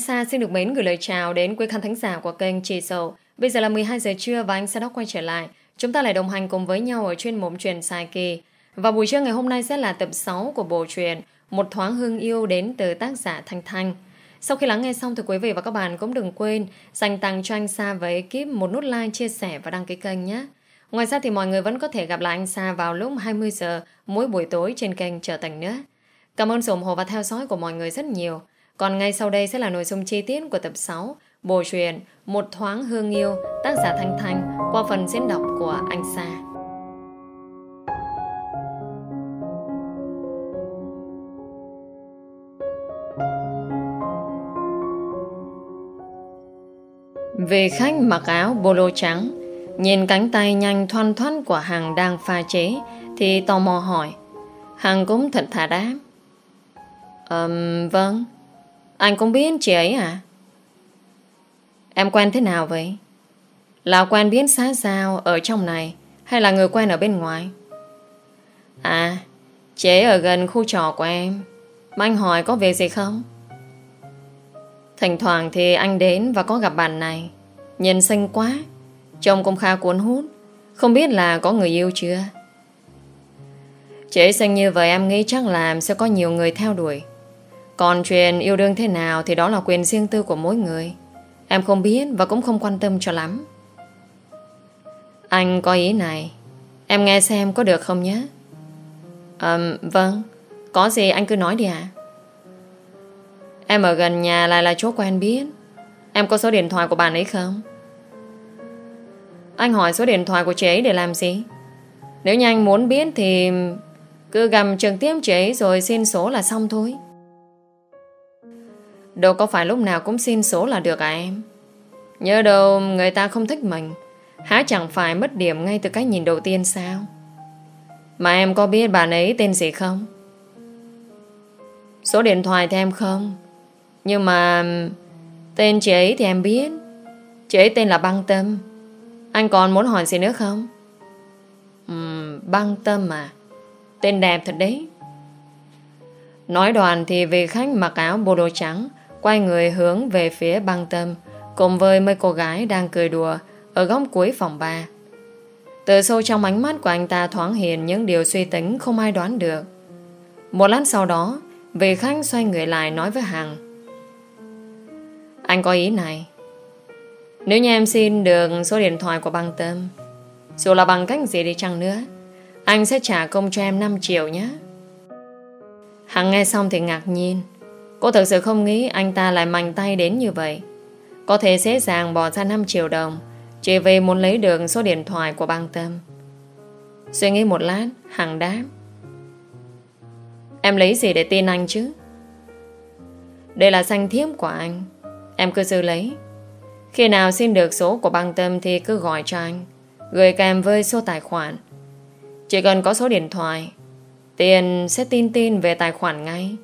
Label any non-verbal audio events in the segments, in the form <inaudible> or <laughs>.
Sa xin được mến gửi lời chào đến quý khán thính giả của kênh Chị Sầu. Bây giờ là 12 giờ trưa và anh Sa Đốc quay trở lại. Chúng ta lại đồng hành cùng với nhau ở chuyên mục truyền Sai Kỳ. Và buổi trưa ngày hôm nay sẽ là tập 6 của bộ truyện Một thoáng hương yêu đến từ tác giả Thanh Thanh. Sau khi lắng nghe xong thì quý vị và các bạn cũng đừng quên dành tặng cho anh Sa và ekip một nút like, chia sẻ và đăng ký kênh nhé. Ngoài ra thì mọi người vẫn có thể gặp lại anh Sa vào lúc 20 giờ mỗi buổi tối trên kênh Trở Thành Nữa. Cảm ơn sự ủng hộ và theo dõi của mọi người rất nhiều. Còn ngay sau đây sẽ là nội dung chi tiết của tập 6 Bộ truyện Một thoáng hương yêu tác giả Thanh Thanh qua phần diễn đọc của anh Sa. Về khách mặc áo bolo trắng Nhìn cánh tay nhanh thoăn thoăn của Hằng đang pha chế Thì tò mò hỏi Hằng cũng thật thà đáp Ừm, vâng anh cũng biết chị ấy à? Em quen thế nào vậy? Là quen biết xã giao Ở trong này Hay là người quen ở bên ngoài? À Chị ấy ở gần khu trò của em. Mà anh hỏi có việc gì không? Thỉnh thoảng thì anh đến Và có gặp bạn này. Nhìn xinh quá, Trông cũng khá cuốn hút. Không biết là có người yêu chưa? Chị ấy xinh như vậy em nghĩ chắc là Sẽ có nhiều người theo đuổi. Còn chuyện yêu đương thế nào Thì đó là quyền riêng tư của mỗi người. Em không biết và cũng không quan tâm cho lắm. Anh có ý này. Em nghe xem có được không nhé. Um, Vâng. Có gì anh cứ nói đi ạ. Em ở gần nhà lại là chỗ quen biết. Em có số điện thoại của bạn ấy không? Anh hỏi số điện thoại của chị ấy để làm gì? Nếu như anh muốn biết thì Cứ gầm trực tiếp chị ấy Rồi xin số là xong thôi. Đâu có phải lúc nào cũng xin số là được à em? Nhớ đâu người ta không thích mình. Há chẳng phải mất điểm ngay từ cái nhìn đầu tiên sao? Mà em có biết bạn ấy tên gì không? Số điện thoại thì em không. Nhưng mà Tên chị ấy thì em biết. Chị ấy tên là Băng Tâm. Anh còn muốn hỏi gì nữa không? Uhm, Băng Tâm à? Tên đẹp thật đấy. Nói đoàn thì về khách mặc áo bồ đồ trắng. Quay người hướng về phía băng tâm, Cùng với mấy cô gái đang cười đùa Ở góc cuối phòng ba. Từ sâu trong ánh mắt của anh ta thoáng hiện Những điều suy tính không ai đoán được. Một lát sau đó, Vị khách xoay người lại nói với Hằng. Anh có ý này. Nếu như em xin được số điện thoại của băng tâm, Dù là bằng cách gì đi chăng nữa, Anh sẽ trả công cho em 5 triệu nhé. Hằng nghe xong thì ngạc nhiên. Cô thực sự không nghĩ anh ta lại mạnh tay đến như vậy. Có thể dễ dàng bỏ ra 5 triệu đồng, Chỉ vì muốn lấy được số điện thoại của băng tâm. Suy nghĩ một lát Hằng đáp. Em lấy gì để tin anh chứ? Đây là danh thiếp của anh. Em cứ giữ lấy. Khi nào xin được số của băng tâm Thì cứ gọi cho anh, Gửi kèm với số tài khoản. Chỉ cần có số điện thoại, Tiền sẽ tin tin về tài khoản ngay.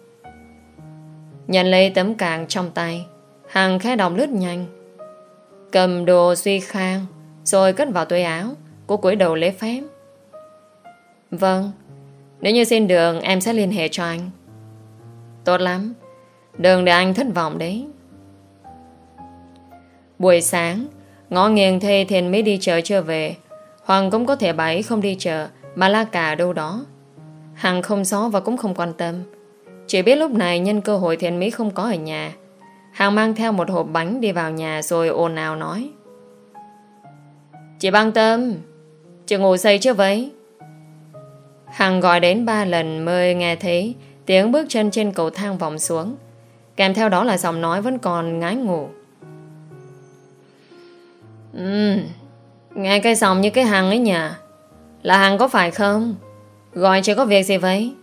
Nhận lấy tấm càng trong tay. Hằng khẽ đọc lướt nhanh. Cầm đồ suy khang, Rồi cất vào túi áo. Cô cúi đầu lễ phép. Vâng Nếu như xin đường, em sẽ liên hệ cho anh. Tốt lắm Đừng để anh thất vọng đấy. Buổi sáng Ngõ nghiêng thê thiền mới đi chợ chưa về. Hoàng cũng có thể bảy không đi chợ, Mà la cả đâu đó. Hằng không rõ và cũng không quan tâm chỉ biết lúc này nhân cơ hội thiện Mỹ không có ở nhà. Hằng mang theo một hộp bánh đi vào nhà rồi ồn ào nói. Chị băng tâm, Chị ngủ say chưa vậy? Hằng gọi đến ba lần mới nghe thấy tiếng bước chân trên cầu thang vòng xuống. Kèm theo đó là giọng nói vẫn còn ngái ngủ. Ừm, Nghe cái giọng như cái Hằng ấy nhỉ? Là Hằng có phải không? Gọi chị có việc gì vậy?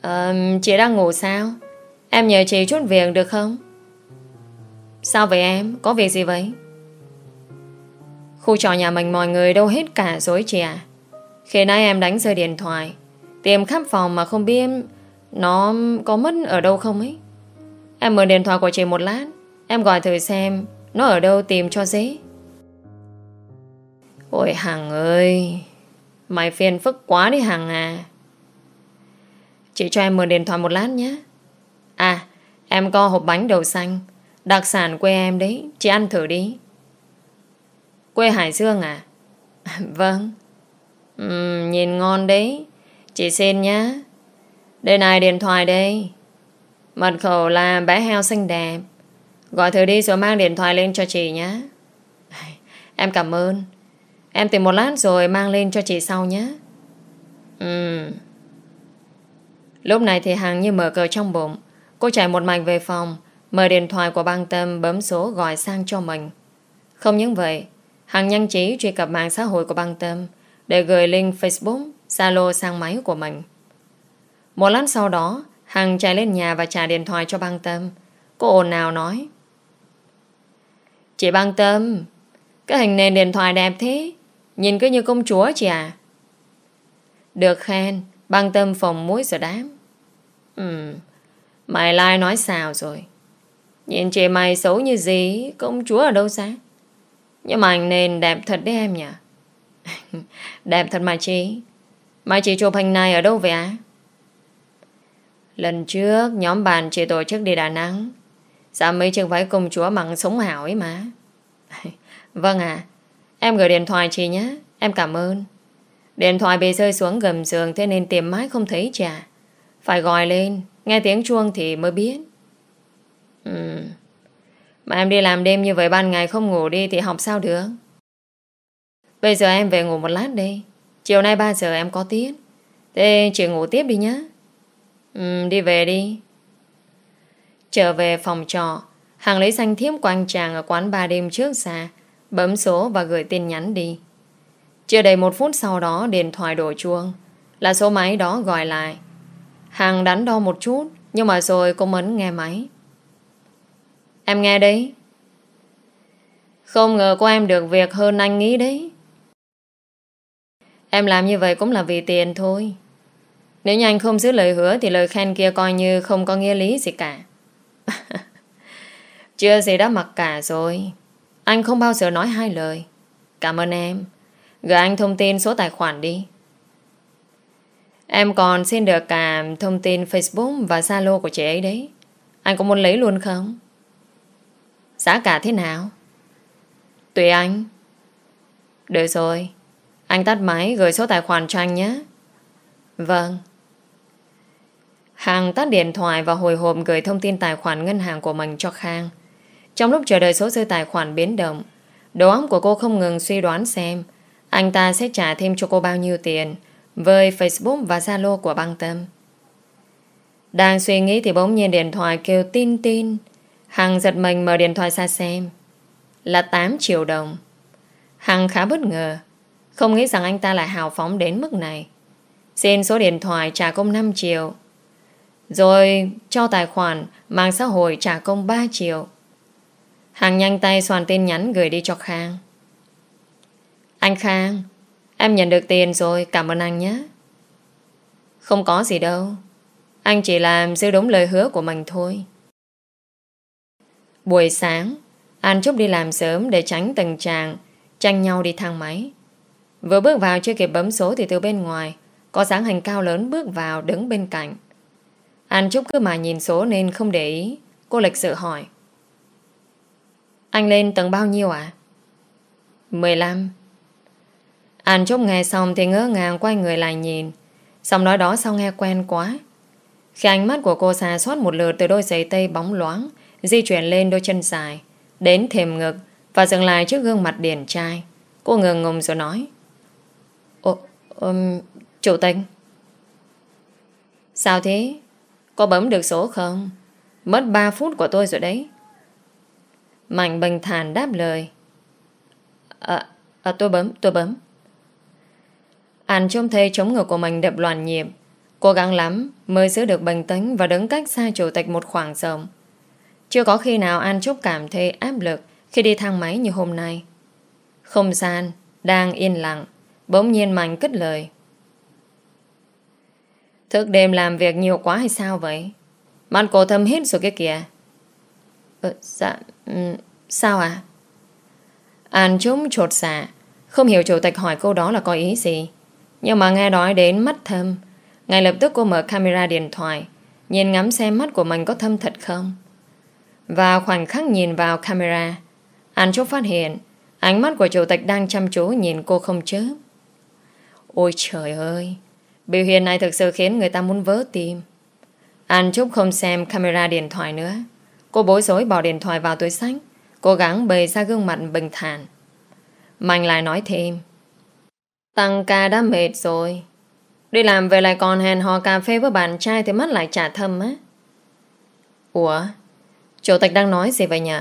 À, Chị đang ngủ sao? Em nhờ chị chút việc được không? Sao vậy em? Có việc gì vậy? Khu trò nhà mình mọi người đâu hết cả rồi chị à Khi nãy em đánh rơi điện thoại Tìm khắp phòng mà không biết Nó có mất ở đâu không ấy. Em mượn điện thoại của chị một lát Em gọi thử xem Nó ở đâu tìm cho dễ. Ôi Hằng ơi Mày phiền phức quá đi Hằng à. Chị cho em mượn điện thoại một lát nhé. À Em có hộp bánh đậu xanh. Đặc sản quê em đấy. Chị ăn thử đi. Quê Hải Dương à? <laughs> Vâng. Uhm, Nhìn ngon đấy. Chị xin nhá. Đây này điện thoại đây. Mật khẩu là bé heo xinh đẹp. Gọi thử đi rồi mang điện thoại lên cho chị nhé <laughs> Em cảm ơn. Em tìm một lát rồi mang lên cho chị sau nhé Ừ Lúc này thì Hằng như mở cờ trong bụng. Cô chạy một mạch về phòng, Mở điện thoại của băng tâm bấm số gọi sang cho mình. Không những vậy, Hằng nhanh trí truy cập mạng xã hội của băng tâm Để gửi link Facebook, Zalo sang máy của mình. Một lát sau đó, Hằng chạy lên nhà và trả điện thoại cho băng tâm. Cô ồn nào nói, Chị băng tâm, Cái hình nền điện thoại đẹp thế, Nhìn cứ như công chúa chị à. Được khen. Băng tâm phòng mũi rồi đám. Ừ Mày lai nói sao rồi. Nhìn chị mày xấu như gì, Công chúa ở đâu xa? Nhưng mà anh nên đẹp thật đấy em nhỉ? <laughs> Đẹp thật mà chị. Mà chị chụp hình này ở đâu vậy á Lần trước, Nhóm bạn chị tổ chức đi Đà Nẵng. Sao mấy chiếc váy công chúa mặn sống hảo ấy mà. <laughs> Vâng à Em gửi điện thoại chị nhé. Em cảm ơn. Điện thoại bị rơi xuống gầm giường Thế nên tìm mãi không thấy trả Phải gọi lên, Nghe tiếng chuông thì mới biết. Ừ. Mà em đi làm đêm như vậy ban ngày không ngủ đi Thì học sao được? Bây giờ em về ngủ một lát đi. Chiều nay 3 giờ em có tiết. Thế chị ngủ tiếp đi nhé Ừ đi về đi. Trở về phòng trọ, Hàng lấy danh thiếp của anh chàng Ở quán ba đêm trước xa, Bấm số và gửi tin nhắn đi. Chưa đầy một phút sau đó, Điện thoại đổ chuông. Là số máy đó gọi lại. Hàng đánh đo một chút, Nhưng mà rồi cô Mẫn nghe máy. Em nghe đấy. Không ngờ cô em được việc hơn anh nghĩ đấy. Em làm như vậy cũng là vì tiền thôi. Nếu như anh không giữ lời hứa Thì lời khen kia coi như không có nghĩa lý gì cả. <laughs> Chưa gì đã mặc cả rồi. Anh không bao giờ nói hai lời. Cảm ơn em. Gửi anh thông tin số tài khoản đi Em còn xin được cả thông tin Facebook và Zalo của chị ấy đấy Anh có muốn lấy luôn không? Giá cả thế nào? Tùy anh Được rồi Anh tắt máy gửi số tài khoản cho anh nhé Vâng Hàng tắt điện thoại và hồi hộp gửi thông tin tài khoản ngân hàng của mình cho Khang. Trong lúc chờ đợi số dư tài khoản biến động, đầu óc của cô không ngừng suy đoán xem anh ta sẽ trả thêm cho cô bao nhiêu tiền với Facebook và Zalo của băng tâm. Đang suy nghĩ thì bỗng nhiên điện thoại kêu tin tin. Hằng giật mình mở điện thoại ra xem. Là 8 triệu đồng. Hằng khá bất ngờ. Không nghĩ rằng anh ta lại hào phóng đến mức này. Xin số điện thoại trả công 5 triệu. Rồi cho tài khoản mạng xã hội trả công 3 triệu. Hằng nhanh tay soạn tin nhắn gửi đi cho Khang. Anh Khang, em nhận được tiền rồi, cảm ơn anh nhé. Không có gì đâu. Anh chỉ làm giữ đúng lời hứa của mình thôi. Buổi sáng, An Trúc đi làm sớm để tránh tình trạng tranh nhau đi thang máy. Vừa bước vào chưa kịp bấm số thì từ bên ngoài có dáng hình cao lớn bước vào đứng bên cạnh. An Trúc cứ mà nhìn số nên không để ý. Cô lịch sự hỏi. Anh lên tầng bao nhiêu ạ? À? 15. An Trúc nghe xong thì ngỡ ngàng quay người lại nhìn. Xong nói đó sao nghe quen quá. Khi ánh mắt của cô xà xót một lượt từ đôi giày tây bóng loáng, di chuyển lên đôi chân dài, đến thềm ngực và dừng lại trước gương mặt điển trai. Cô ngừng ngùng rồi nói. Ồ, um, chủ tịch. Sao thế? Có bấm được số không? Mất 3 phút của tôi rồi đấy. Mạnh bình thản đáp lời. À, à tôi bấm, tôi bấm. Anh trông thấy chống ngực của mình đập loạn nhịp. Cố gắng lắm mới giữ được bình tĩnh và đứng cách xa chủ tịch một khoảng rộng. Chưa có khi nào An Trúc cảm thấy áp lực khi đi thang máy như hôm nay. Không gian, đang yên lặng, bỗng nhiên Mạnh cất lời. Thức đêm làm việc nhiều quá hay sao vậy? Mắt cổ thâm hết rồi cái kìa. Ờ, dạ, um, sao à? An Trúc trột xạ, dạ, không hiểu chủ tịch hỏi câu đó là có ý gì. Nhưng mà nghe nói đến mắt thâm, ngay lập tức cô mở camera điện thoại, nhìn ngắm xem mắt của mình có thâm thật không. Và khoảnh khắc nhìn vào camera Anh Trúc phát hiện Ánh mắt của chủ tịch đang chăm chú nhìn cô không chớp. Ôi trời ơi Biểu hiện này thực sự khiến người ta muốn vỡ tim. Anh Trúc không xem camera điện thoại nữa. Cô bối rối bỏ điện thoại vào túi sách Cố gắng bày ra gương mặt bình thản. Mạnh lại nói thêm. Tăng ca đã mệt rồi. Đi làm về lại còn hẹn hò cà phê với bạn trai Thì mắt lại trả thâm á. Ủa? Chủ tịch đang nói gì vậy nhỉ?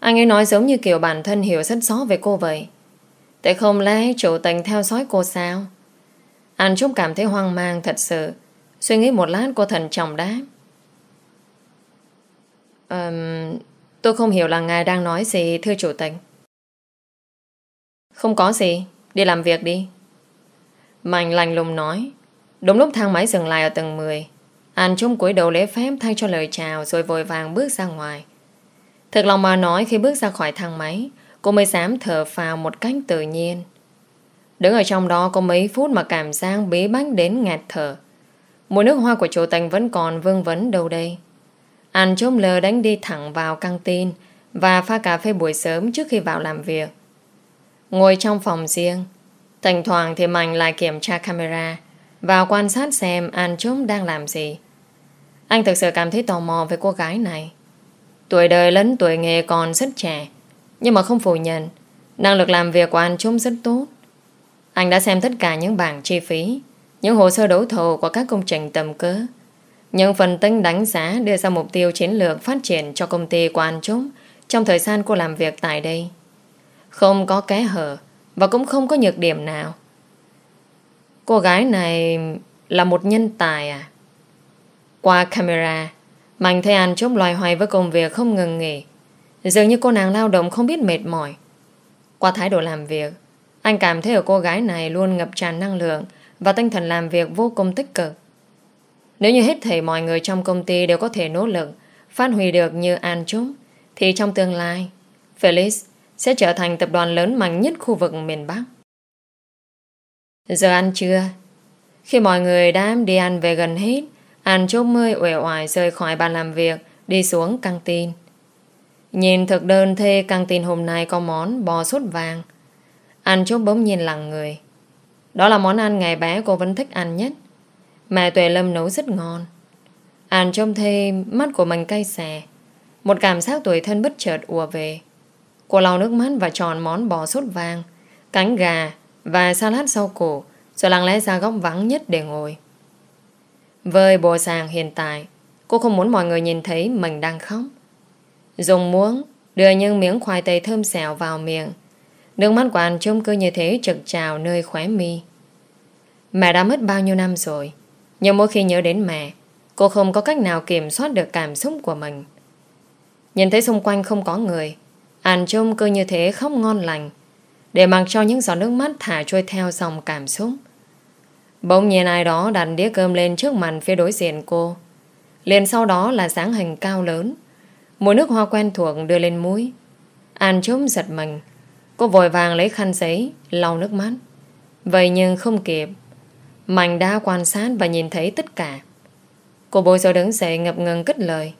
Anh ấy nói giống như kiểu bản thân hiểu rất rõ về cô vậy. Tại không lẽ chủ tịch theo dõi cô sao? Anh Trúc cảm thấy hoang mang thật sự. Suy nghĩ một lát cô thần trọng đáp. Um, Tôi không hiểu là ngài đang nói gì Thưa chủ tịch. Không có gì. Đi làm việc đi. Mạnh lành lùng nói. Đúng lúc thang máy dừng lại ở tầng 10 An Trung cúi đầu lễ phép thay cho lời chào Rồi vội vàng bước ra ngoài. Thực lòng mà nói, khi bước ra khỏi thang máy, Cô mới dám thở phào một cách tự nhiên. Đứng ở trong đó có mấy phút mà cảm giác bí bách đến ngạt thở. Mùi nước hoa của chủ tành vẫn còn vương vấn đâu đây. Anh chôm lờ đánh đi thẳng vào căng tin Và pha cà phê buổi sớm trước khi vào làm việc. Ngồi trong phòng riêng Thỉnh thoảng thì Mạnh lại kiểm tra camera và quan sát xem An Trúc đang làm gì. Anh thực sự cảm thấy tò mò về cô gái này. Tuổi đời lẫn tuổi nghề còn rất trẻ, nhưng mà không phủ nhận, năng lực làm việc của An Trúc rất tốt. Anh đã xem tất cả những bảng chi phí, những hồ sơ đấu thầu của các công trình tầm cỡ, những phần tính đánh giá đưa ra mục tiêu chiến lược phát triển cho công ty của An Trúc trong thời gian cô làm việc tại đây. Không có kẽ hở, và cũng không có nhược điểm nào. Cô gái này Là một nhân tài à? Qua camera Mạnh thấy anh chốc loài hoài với công việc không ngừng nghỉ. Dường như cô nàng lao động không biết mệt mỏi. Qua thái độ làm việc Anh cảm thấy ở cô gái này Luôn ngập tràn năng lượng Và tinh thần làm việc vô cùng tích cực. Nếu như hết thảy mọi người trong công ty Đều có thể nỗ lực Phát huy được như An Trúc Thì trong tương lai Felix sẽ trở thành tập đoàn lớn mạnh nhất khu vực miền Bắc. Giờ ăn trưa, khi mọi người đã đi ăn về gần hết, An chốt mươi uể oải rời khỏi bàn làm việc, đi xuống căng tin. Nhìn thực đơn thê căng tin hôm nay có món bò sốt vàng. An chốt bỗng nhìn lặng người. Đó là món ăn ngày bé cô vẫn thích ăn nhất. Mẹ Tuệ Lâm nấu rất ngon. An trông thê mắt của mình cay xè. Một cảm giác tuổi thân bất chợt ùa về. Cô lau nước mắt và tròn món bò sốt vàng, cánh gà và salad sau cổ, rồi lặng lẽ ra góc vắng nhất để ngồi. Với bộ sàng hiện tại, cô không muốn mọi người nhìn thấy mình đang khóc. Dùng muỗng, đưa những miếng khoai tây thơm xèo vào miệng. Nước mắt của anh trông cứ như thế trực trào nơi khóe mi. Mẹ đã mất bao nhiêu năm rồi, nhưng mỗi khi nhớ đến mẹ, cô không có cách nào kiểm soát được cảm xúc của mình. Nhìn thấy xung quanh không có người, An chung cứ như thế khóc ngon lành. Để mặc cho những giọt nước mắt thả trôi theo dòng cảm xúc. Bỗng nhiên ai đó đặt đĩa cơm lên trước mặt phía đối diện cô. Liền sau đó là dáng hình cao lớn. Mùi nước hoa quen thuộc đưa lên mũi. An trông giật mình. Cô vội vàng lấy khăn giấy lau nước mắt. Vậy nhưng không kịp. Mạnh đã quan sát và nhìn thấy tất cả. Cô bối rồi đứng dậy ngập ngừng cất lời.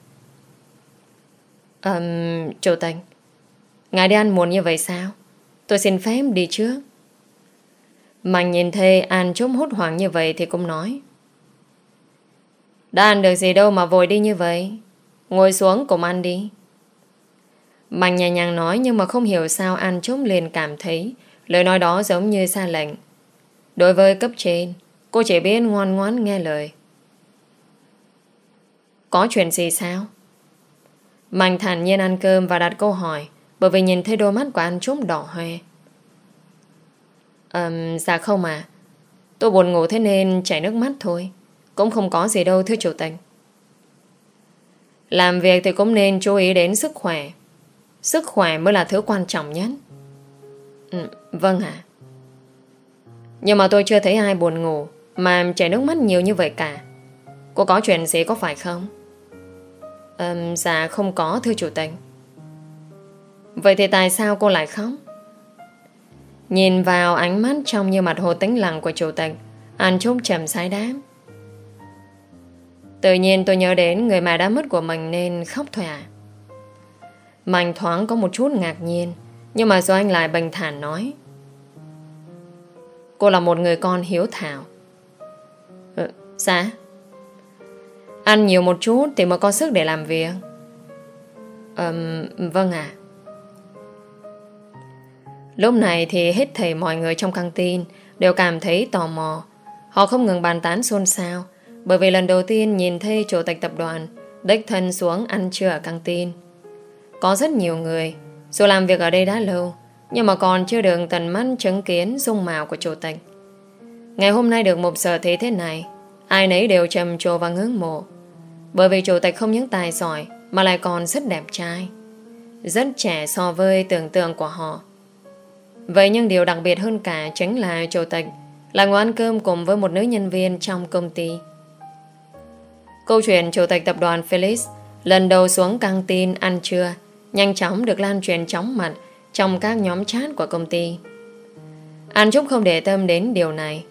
Um, Chủ tịch Ngài đi ăn muộn như vậy sao? Tôi xin phép đi trước. Mạnh nhìn thấy An trống hốt hoảng như vậy Thì cũng nói. Đã ăn được gì đâu mà vội đi như vậy. Ngồi xuống cùng ăn đi. Mạnh nhẹ nhàng nói Nhưng mà không hiểu sao An trống liền cảm thấy Lời nói đó giống như xa lệnh Đối với cấp trên, Cô chỉ biết ngoan ngoãn nghe lời. Có chuyện gì sao? Mạnh thản nhiên ăn cơm và đặt câu hỏi bởi vì nhìn thấy đôi mắt của anh Trúc đỏ hoe. Um, Dạ không à Tôi buồn ngủ thế nên chảy nước mắt thôi. Cũng không có gì đâu thưa chủ tịch. Làm việc thì cũng nên chú ý đến sức khỏe. Sức khỏe mới là thứ quan trọng nhất. Ừ, Vâng ạ. Nhưng mà tôi chưa thấy ai buồn ngủ Mà chảy nước mắt nhiều như vậy cả. Cô có chuyện gì có phải không? Um, dạ không có thưa chủ tịch. Vậy thì tại sao cô lại khóc? Nhìn vào ánh mắt trong như mặt hồ tĩnh lặng của chủ tịch Anh Trúc trầm sái đám Tự nhiên tôi nhớ đến người mà đã mất của mình nên khóc thôi à Mạnh thoáng có một chút ngạc nhiên Nhưng mà do anh lại bình thản nói. Cô là một người con hiếu thảo. Ừ, Dạ. Ăn nhiều một chút Thì mới có sức để làm việc. Um, Vâng ạ. Lúc này thì hết thầy mọi người trong căng tin Đều cảm thấy tò mò. Họ không ngừng bàn tán xôn xao, Bởi vì lần đầu tiên nhìn thấy chủ tịch tập đoàn Đích thân xuống ăn trưa ở căng tin. Có rất nhiều người, Dù làm việc ở đây đã lâu, Nhưng mà còn chưa được tận mắt chứng kiến Dung mạo của chủ tịch. Ngày hôm nay được một sở thế thế này, Ai nấy đều trầm trồ và ngưỡng mộ. Bởi vì chủ tịch không những tài giỏi, Mà lại còn rất đẹp trai. Rất trẻ so với tưởng tượng của họ. Vậy nhưng điều đặc biệt hơn cả Chính là chủ tịch, Là ngồi ăn cơm cùng với một nữ nhân viên Trong công ty. Câu chuyện chủ tịch tập đoàn Felix Lần đầu xuống căng tin ăn trưa, Nhanh chóng được lan truyền chóng mặt Trong các nhóm chat của công ty. An Trúc không để tâm đến điều này.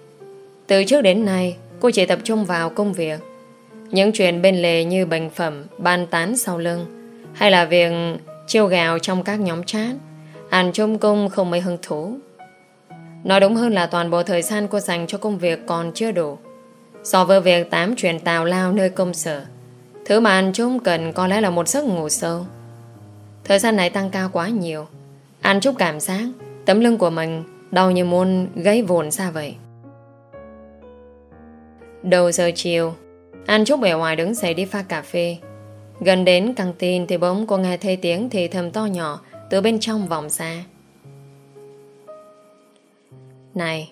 Từ trước đến nay, Cô chỉ tập trung vào công việc. Những chuyện bên lề như bệnh phẩm, Ban tán sau lưng, Hay là việc chiêu gào trong các nhóm chat. Hàn Trung Cung không mấy hứng thú. Nói đúng hơn là toàn bộ thời gian cô dành cho công việc còn chưa đủ. So với việc tám chuyện tào lao nơi công sở, Thứ mà Hàn Trung cần có lẽ là một giấc ngủ sâu. Thời gian này tăng cao quá nhiều. Hàn Trúc cảm giác Tấm lưng của mình đau như muốn gãy vồn ra vậy. Đầu giờ chiều, An Trúc ở ngoài đứng dậy đi pha cà phê. Gần đến căng tin Thì bỗng cô nghe thấy tiếng thì thầm to nhỏ. Từ bên trong vòng ra. Này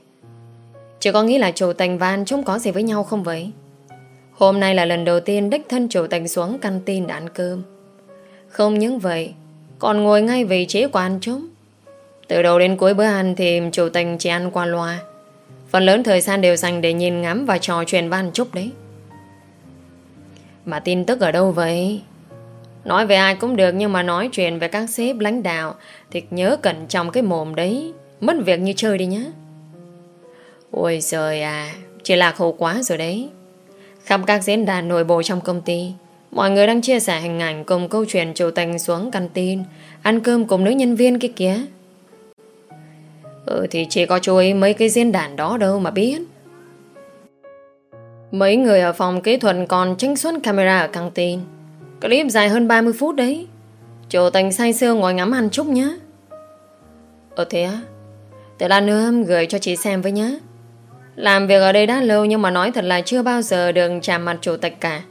Chị có nghĩ là chủ tành và chúng có gì với nhau không vậy? Hôm nay là lần đầu tiên Đích thân chủ tành xuống căn tin để ăn cơm. Không những vậy, Còn ngồi ngay vị trí của anh chúng. Từ đầu đến cuối bữa ăn Thì chủ tành chỉ ăn qua loa. Phần lớn thời gian đều dành để nhìn ngắm Và trò chuyện với An Trúc đấy. Mà tin tức ở đâu vậy? Nói về ai cũng được Nhưng mà nói chuyện về các sếp lãnh đạo Thì nhớ cẩn trọng cái mồm đấy. Mất việc như chơi đi nhá. Ôi trời à Chị lạc hậu quá rồi đấy. Khắp các diễn đàn nội bộ trong công ty, Mọi người đang chia sẻ hình ảnh Cùng câu chuyện chủ tình xuống căn tin Ăn cơm cùng nữ nhân viên kia kìa. Ừ thì chị có chú ý mấy cái diễn đàn đó đâu mà biết. Mấy người ở phòng kỹ thuật còn tránh xuất camera ở căng tin Clip dài hơn 30 phút đấy Chủ tình say sưa ngồi ngắm ăn trúc nhá Ờ thế á Để lan nữa gửi cho chị xem với nhé. làm việc ở đây đã lâu nhưng mà nói thật là chưa bao giờ được chạm mặt chủ tịch cả.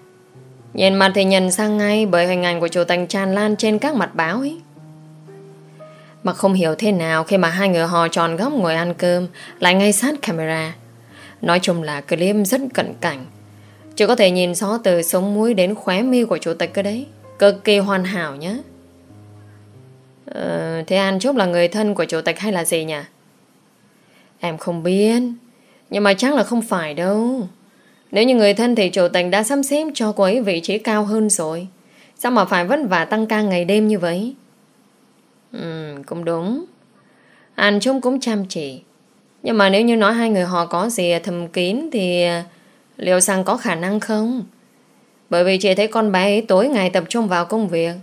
Nhìn mặt thì nhận sang ngay bởi hình ảnh của chủ tịch tràn lan trên các mặt báo ấy. Mà không hiểu thế nào khi mà hai người họ tròn góc ngồi ăn cơm, lại ngay sát camera. Nói chung là clip rất cận cảnh. Chỉ có thể nhìn rõ từ sống mũi đến khóe mi của chủ tịch cơ đấy. Cực kỳ hoàn hảo nhé. Ờ, thế An Trúc là người thân của chủ tịch hay là gì nhỉ? Em không biết. Nhưng mà chắc là không phải đâu Nếu như người thân thì chủ tịch đã sắp xếp cho cô ấy vị trí cao hơn rồi Sao mà phải vất vả tăng ca ngày đêm như vậy Ừ cũng đúng An Trúc cũng chăm chỉ Nhưng mà nếu như nói hai người họ có gì thầm kín Thì liệu rằng có khả năng không? Bởi vì chị thấy con bé ấy tối ngày tập trung vào công việc.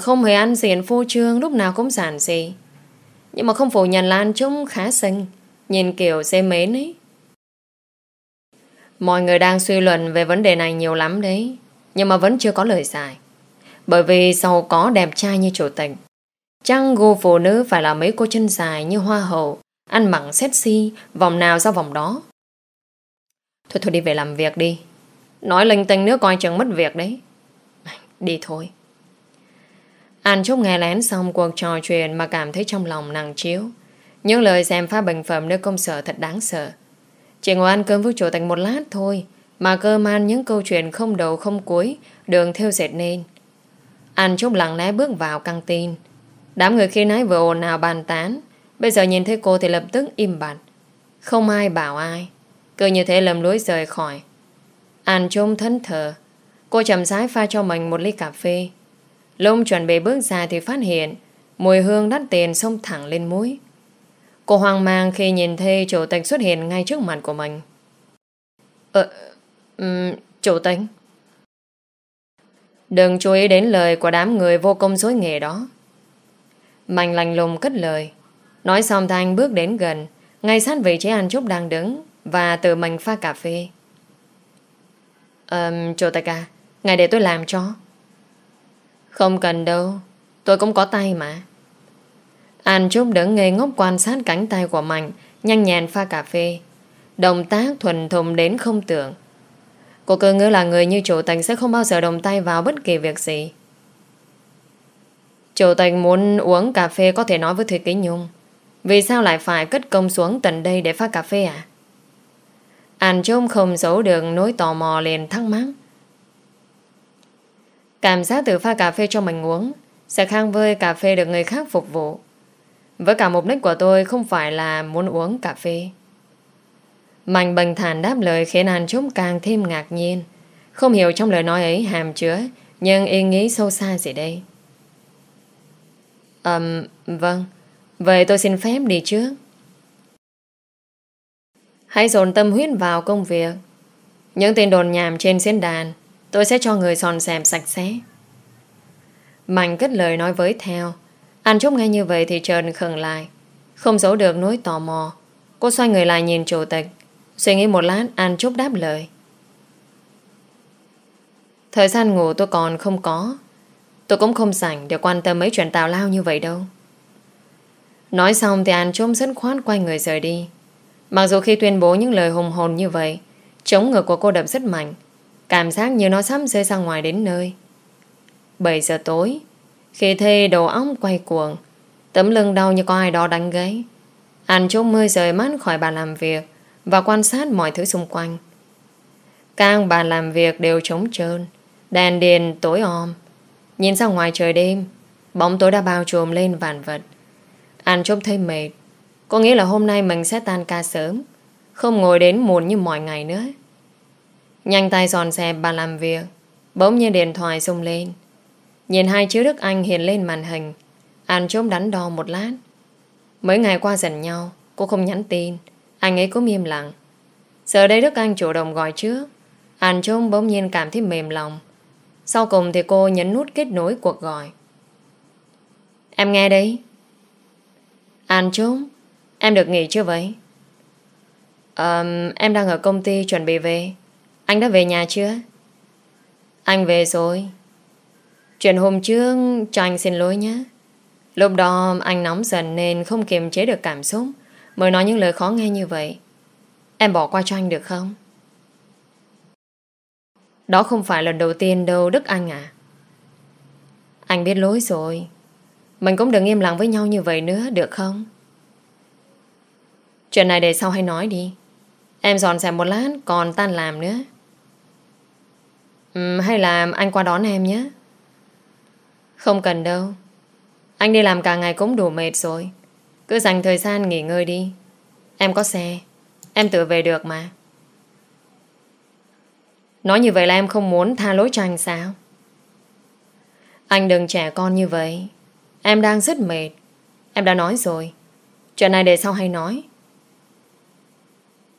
Không hề ăn diện phô trương, Lúc nào cũng giản dị. Nhưng mà không phủ nhận là anh chúng khá xinh. Nhìn kiểu dê mến ấy. Mọi người đang suy luận về vấn đề này nhiều lắm đấy. Nhưng mà vẫn chưa có lời giải. Bởi vì sau có đẹp trai như chủ tịch. Chăng gu phụ nữ phải là mấy cô chân dài như hoa hậu, Ăn mặn sexy, Vòng nào ra vòng đó. Thôi thôi, đi về làm việc đi. Nói linh tinh nữa coi chừng mất việc đấy. Đi thôi. An Trúc nghe lén xong cuộc trò chuyện Mà cảm thấy trong lòng nặng chiếu. Những lời xem pha bình phẩm nơi công sở thật đáng sợ. Chỉ ngồi ăn cơm với chủ tịch một lát thôi, Mà cơ man những câu chuyện không đầu không cuối, Đường theo dệt nên. An chút lặng lẽ bước vào căng tin. Đám người khi nãy vừa ồn ào bàn tán, Bây giờ nhìn thấy cô thì lập tức im bặt. Không ai bảo ai. Cứ như thế lầm lối rời khỏi An trông thân thờ Cô chậm rãi pha cho mình một ly cà phê Lúc chuẩn bị bước ra thì phát hiện Mùi hương đắt tiền xông thẳng lên mũi Cô hoang mang khi nhìn thấy chủ tịch xuất hiện ngay trước mặt của mình. Ờ, um, chủ tịch? Đừng chú ý đến lời của đám người vô công dối nghề đó. Mạnh lành lùng cất lời. Nói xong Thanh bước đến gần, ngay sát vị trí anh Trúc đang đứng và tự mình pha cà phê. Um, Chủ tịch à, ngài để tôi làm cho. Không cần đâu, tôi cũng có tay mà. Anh Trúc đứng ngây ngốc quan sát cánh tay của Mạnh, nhanh nhàn pha cà phê. Động tác thuần thùng đến không tưởng. Cô cứ ngỡ là người như chủ tịch sẽ không bao giờ đồng tay vào bất kỳ việc gì. Chủ tịch muốn uống cà phê có thể nói với Thủy Ký Nhung. Vì sao lại phải cất công xuống tận đây để pha cà phê à? Anh trông không giấu được nỗi tò mò liền thắc mắc. Cảm giác từ pha cà phê cho mình uống sẽ khang với cà phê được người khác phục vụ. Với cả mục đích của tôi không phải là muốn uống cà phê. Mạnh bình thản đáp lời khiến anh Trung càng thêm ngạc nhiên. Không hiểu trong lời nói ấy hàm chứa nhưng ý nghĩ sâu xa gì đây. Ừm, um, vâng. Vậy tôi xin phép đi trước. Hãy dồn tâm huyết vào công việc. Những tin đồn nhảm trên diễn đàn, tôi sẽ cho người sòn sèm sạch sẽ. Mạnh kết lời nói với theo. Anh Trúc nghe như vậy thì trần khẩn lại. Không giấu được nỗi tò mò. Cô xoay người lại nhìn chủ tịch. Suy nghĩ một lát, An Trúc đáp lời. Thời gian ngủ tôi còn không có. Tôi cũng không rảnh để quan tâm mấy chuyện tào lao như vậy đâu. Nói xong thì An Trúc rất khoát quay người rời đi. Mặc dù khi tuyên bố những lời hùng hồn như vậy, chống ngực của cô đập rất mạnh. Cảm giác như nó sắp rơi ra ngoài đến nơi. 7 giờ tối, khi thê đầu óc quay cuồng, tấm lưng đau như có ai đó đánh gáy. Anh Trúc mưa rời mắt khỏi bàn làm việc và quan sát mọi thứ xung quanh. Càng bàn làm việc đều trống trơn, đèn điền tối om. Nhìn ra ngoài trời đêm, bóng tối đã bao trùm lên vạn vật. Anh Trúc thấy mệt, có nghĩa là hôm nay mình sẽ tan ca sớm, Không ngồi đến muộn như mọi ngày nữa. Nhanh tay dọn xe, bà làm việc. Bỗng nhiên điện thoại rung lên. Nhìn hai chữ Đức Anh hiện lên màn hình. Anh chốm đắn đo một lát. Mấy ngày qua dần nhau, Cô không nhắn tin. Anh ấy cũng im lặng. Giờ đây Đức Anh chủ động gọi trước. Anh chốm bỗng nhiên cảm thấy mềm lòng. Sau cùng thì cô nhấn nút kết nối cuộc gọi. Em nghe đấy An chốm Em được nghỉ chưa vậy? À, em đang ở công ty chuẩn bị về. Anh đã về nhà chưa? Anh về rồi. Chuyện hôm trước cho anh xin lỗi nhé. Lúc đó anh nóng giận nên không kiềm chế được cảm xúc mới nói những lời khó nghe như vậy. Em bỏ qua cho anh được không? Đó không phải lần đầu tiên đâu Đức Anh à. Anh biết lỗi rồi. Mình cũng đừng im lặng với nhau như vậy nữa được không? Chuyện này để sau hay nói đi. Em dọn dẹp một lát còn tan làm nữa. Ừ, Hay là anh qua đón em nhé. Không cần đâu. Anh đi làm cả ngày cũng đủ mệt rồi. Cứ dành thời gian nghỉ ngơi đi. Em có xe. Em tự về được mà. Nói như vậy là em không muốn tha lỗi cho anh sao? Anh đừng trẻ con như vậy. Em đang rất mệt. Em đã nói rồi. Chuyện này để sau hay nói.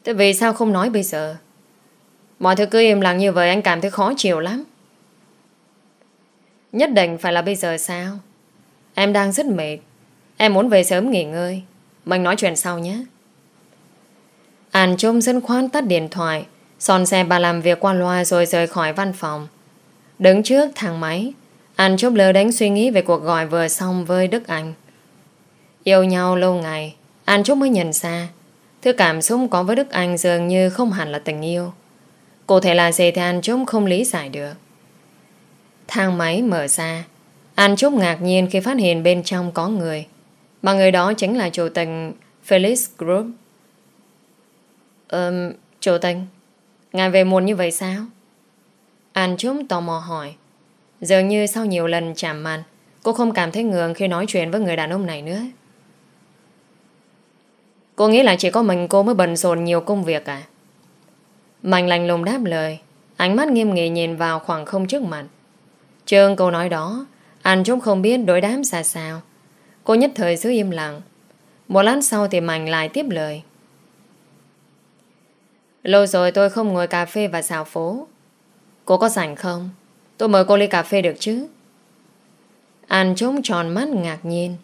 Thế vì sao không nói bây giờ? Mọi thứ cứ im lặng như vậy, anh cảm thấy khó chịu lắm. Nhất định phải là bây giờ sao? Em đang rất mệt. Em muốn về sớm nghỉ ngơi. Mình nói chuyện sau nhé. An trông dân khoan tắt điện thoại Son xe bà làm việc qua loa rồi rời khỏi văn phòng Đứng trước thang máy, An chốc lơ đánh suy nghĩ về cuộc gọi vừa xong với Đức Anh Yêu nhau lâu ngày, An chốc mới nhận ra Thứ cảm xúc có với Đức Anh dường như không hẳn là tình yêu. Cụ thể là gì thì An Trúc không lý giải được. Thang máy mở ra. An Trúc ngạc nhiên khi phát hiện bên trong có người. Mà người đó chính là chủ tịch Felix Group. Ừm, chủ tịch, ngài về muộn như vậy sao? An Trúc tò mò hỏi. Dường như sau nhiều lần chạm mặt, cô không cảm thấy ngường khi nói chuyện với người đàn ông này nữa. Cô nghĩ là chỉ có mình cô mới bận rộn nhiều công việc à? Mạnh lành lùng đáp lời, Ánh mắt nghiêm nghị nhìn vào khoảng không trước mặt. Trương câu nói đó Anh chúng không biết đối đám xa sao. Cô nhất thời giữ im lặng. Một lát sau thì Mạnh lại tiếp lời. Lâu rồi tôi không ngồi cà phê và xào phố. Cô có rảnh không? Tôi mời cô ly cà phê được chứ? Anh trống tròn mắt ngạc nhiên.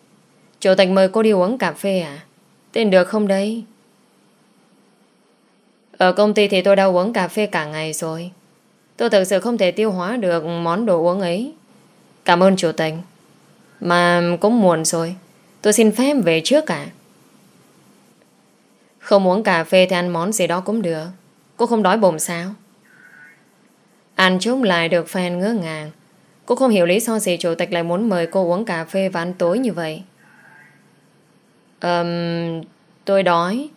Chủ tịch mời cô đi uống cà phê à? Tin được không đấy? Ở công ty thì tôi đã uống cà phê cả ngày rồi. Tôi thực sự không thể tiêu hóa được món đồ uống ấy. Cảm ơn chủ tịch. Mà cũng muộn rồi. Tôi xin phép về trước cả Không uống cà phê thì ăn món gì đó cũng được. Cô không đói bụng sao? Ăn chúc lại được fan ngỡ ngàng. Cô không hiểu lý do gì chủ tịch lại muốn mời cô uống cà phê và ăn tối như vậy um, Tôi đói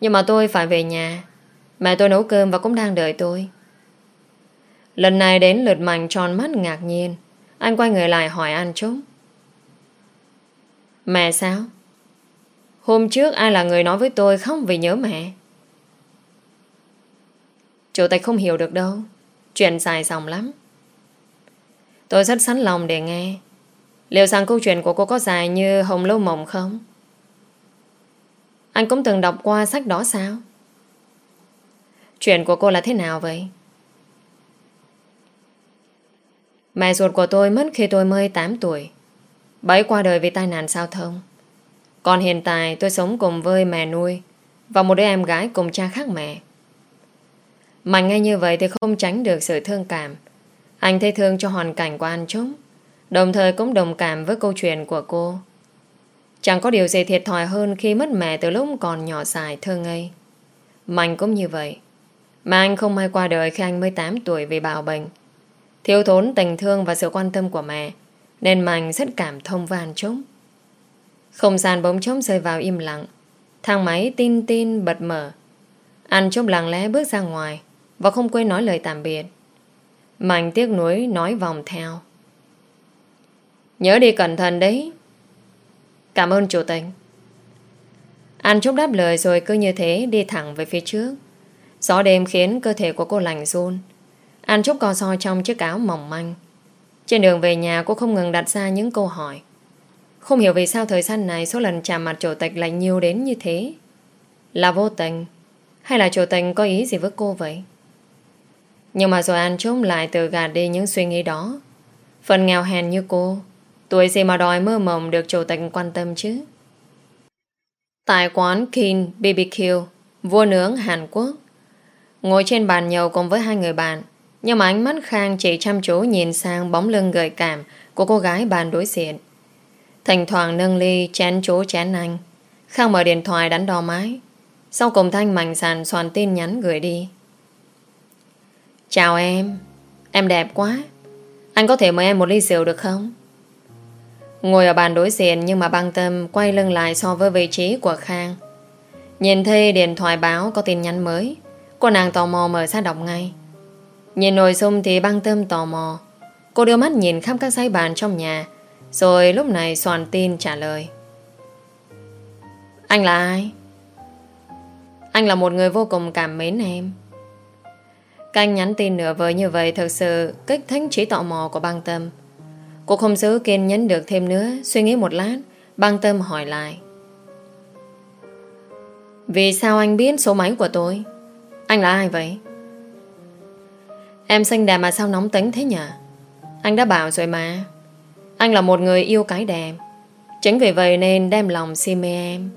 Nhưng mà tôi phải về nhà. Mẹ tôi nấu cơm và cũng đang đợi tôi. Lần này đến lượt mạnh tròn mắt ngạc nhiên. Anh quay người lại hỏi An Trúc. Mẹ sao? Hôm trước ai là người nói với tôi không vì nhớ mẹ? Chủ tịch không hiểu được đâu. Chuyện dài dòng lắm. Tôi rất sẵn lòng để nghe. Liệu rằng câu chuyện của cô có dài như Hồng Lâu Mộng không? Anh cũng từng đọc qua sách đó sao? Chuyện của cô là thế nào vậy? Mẹ ruột của tôi mất khi tôi mới 8 tuổi. Bấy qua đời vì tai nạn giao thông. Còn hiện tại tôi sống cùng với mẹ nuôi và một đứa em gái cùng cha khác mẹ. Mà nghe như vậy thì không tránh được sự thương cảm. Anh thấy thương cho hoàn cảnh của anh chúng, đồng thời cũng đồng cảm với câu chuyện của cô. Chẳng có điều gì thiệt thòi hơn khi mất mẹ từ lúc còn nhỏ dài thơ ngây. Mạnh cũng như vậy. Mà anh không may qua đời khi anh mới 8 tuổi vì bạo bệnh. Thiếu thốn tình thương và sự quan tâm của mẹ, Nên Mạnh rất cảm thông và anh Trúc Không gian bỗng trống rơi vào im lặng Thang máy tin tin bật mở Anh trông lặng lẽ bước ra ngoài Và không quên nói lời tạm biệt Mạnh tiếc nuối nói vòng theo Nhớ đi cẩn thận đấy Cảm ơn chủ tịch an Trúc đáp lời rồi cứ như thế đi thẳng về phía trước Gió đêm khiến cơ thể của cô lạnh run an Trúc co soi trong chiếc áo mỏng manh. Trên đường về nhà cô không ngừng đặt ra những câu hỏi. Không hiểu vì sao thời gian này số lần chạm mặt chủ tịch lại nhiều đến như thế. Là vô tình hay là chủ tịch có ý gì với cô vậy? Nhưng mà rồi An Trúc lại từ gạt đi những suy nghĩ đó. Phần nghèo hèn như cô, tuổi gì mà đòi mơ mộng được chủ tịch quan tâm chứ? Tại quán Kin BBQ, vua nướng Hàn Quốc, ngồi trên bàn nhậu cùng với hai người bạn, nhưng mà ánh mắt Khang chỉ chăm chú nhìn sang bóng lưng gợi cảm của cô gái bàn đối diện. Thỉnh thoảng nâng ly chén chú chén anh. Khang mở điện thoại đánh đo mái, Sau cùng Thanh mạnh sàn soàn tin nhắn gửi đi. Chào em. Em đẹp quá. Anh có thể mời em một ly rượu được không? Ngồi ở bàn đối diện nhưng mà băng tâm quay lưng lại so với vị trí của Khang. Nhìn thấy điện thoại báo có tin nhắn mới. Cô nàng tò mò mở ra đọc ngay. Nhìn nội dung thì băng tâm tò mò Cô đưa mắt nhìn khắp các dây bàn trong nhà, Rồi lúc này soàn tin trả lời Anh là ai? Anh là một người vô cùng cảm mến em Canh nhắn tin nửa vời như vậy Thực sự kích thích trí tò mò của băng tâm Cô không giữ kiên nhẫn được thêm nữa, Suy nghĩ một lát, Băng tâm hỏi lại. Vì sao anh biết số máy của tôi? Anh là ai vậy? Em xinh đẹp mà sao nóng tính thế nhỉ? Anh đã bảo rồi mà. Anh là một người yêu cái đẹp. Chính vì vậy nên đem lòng si mê em.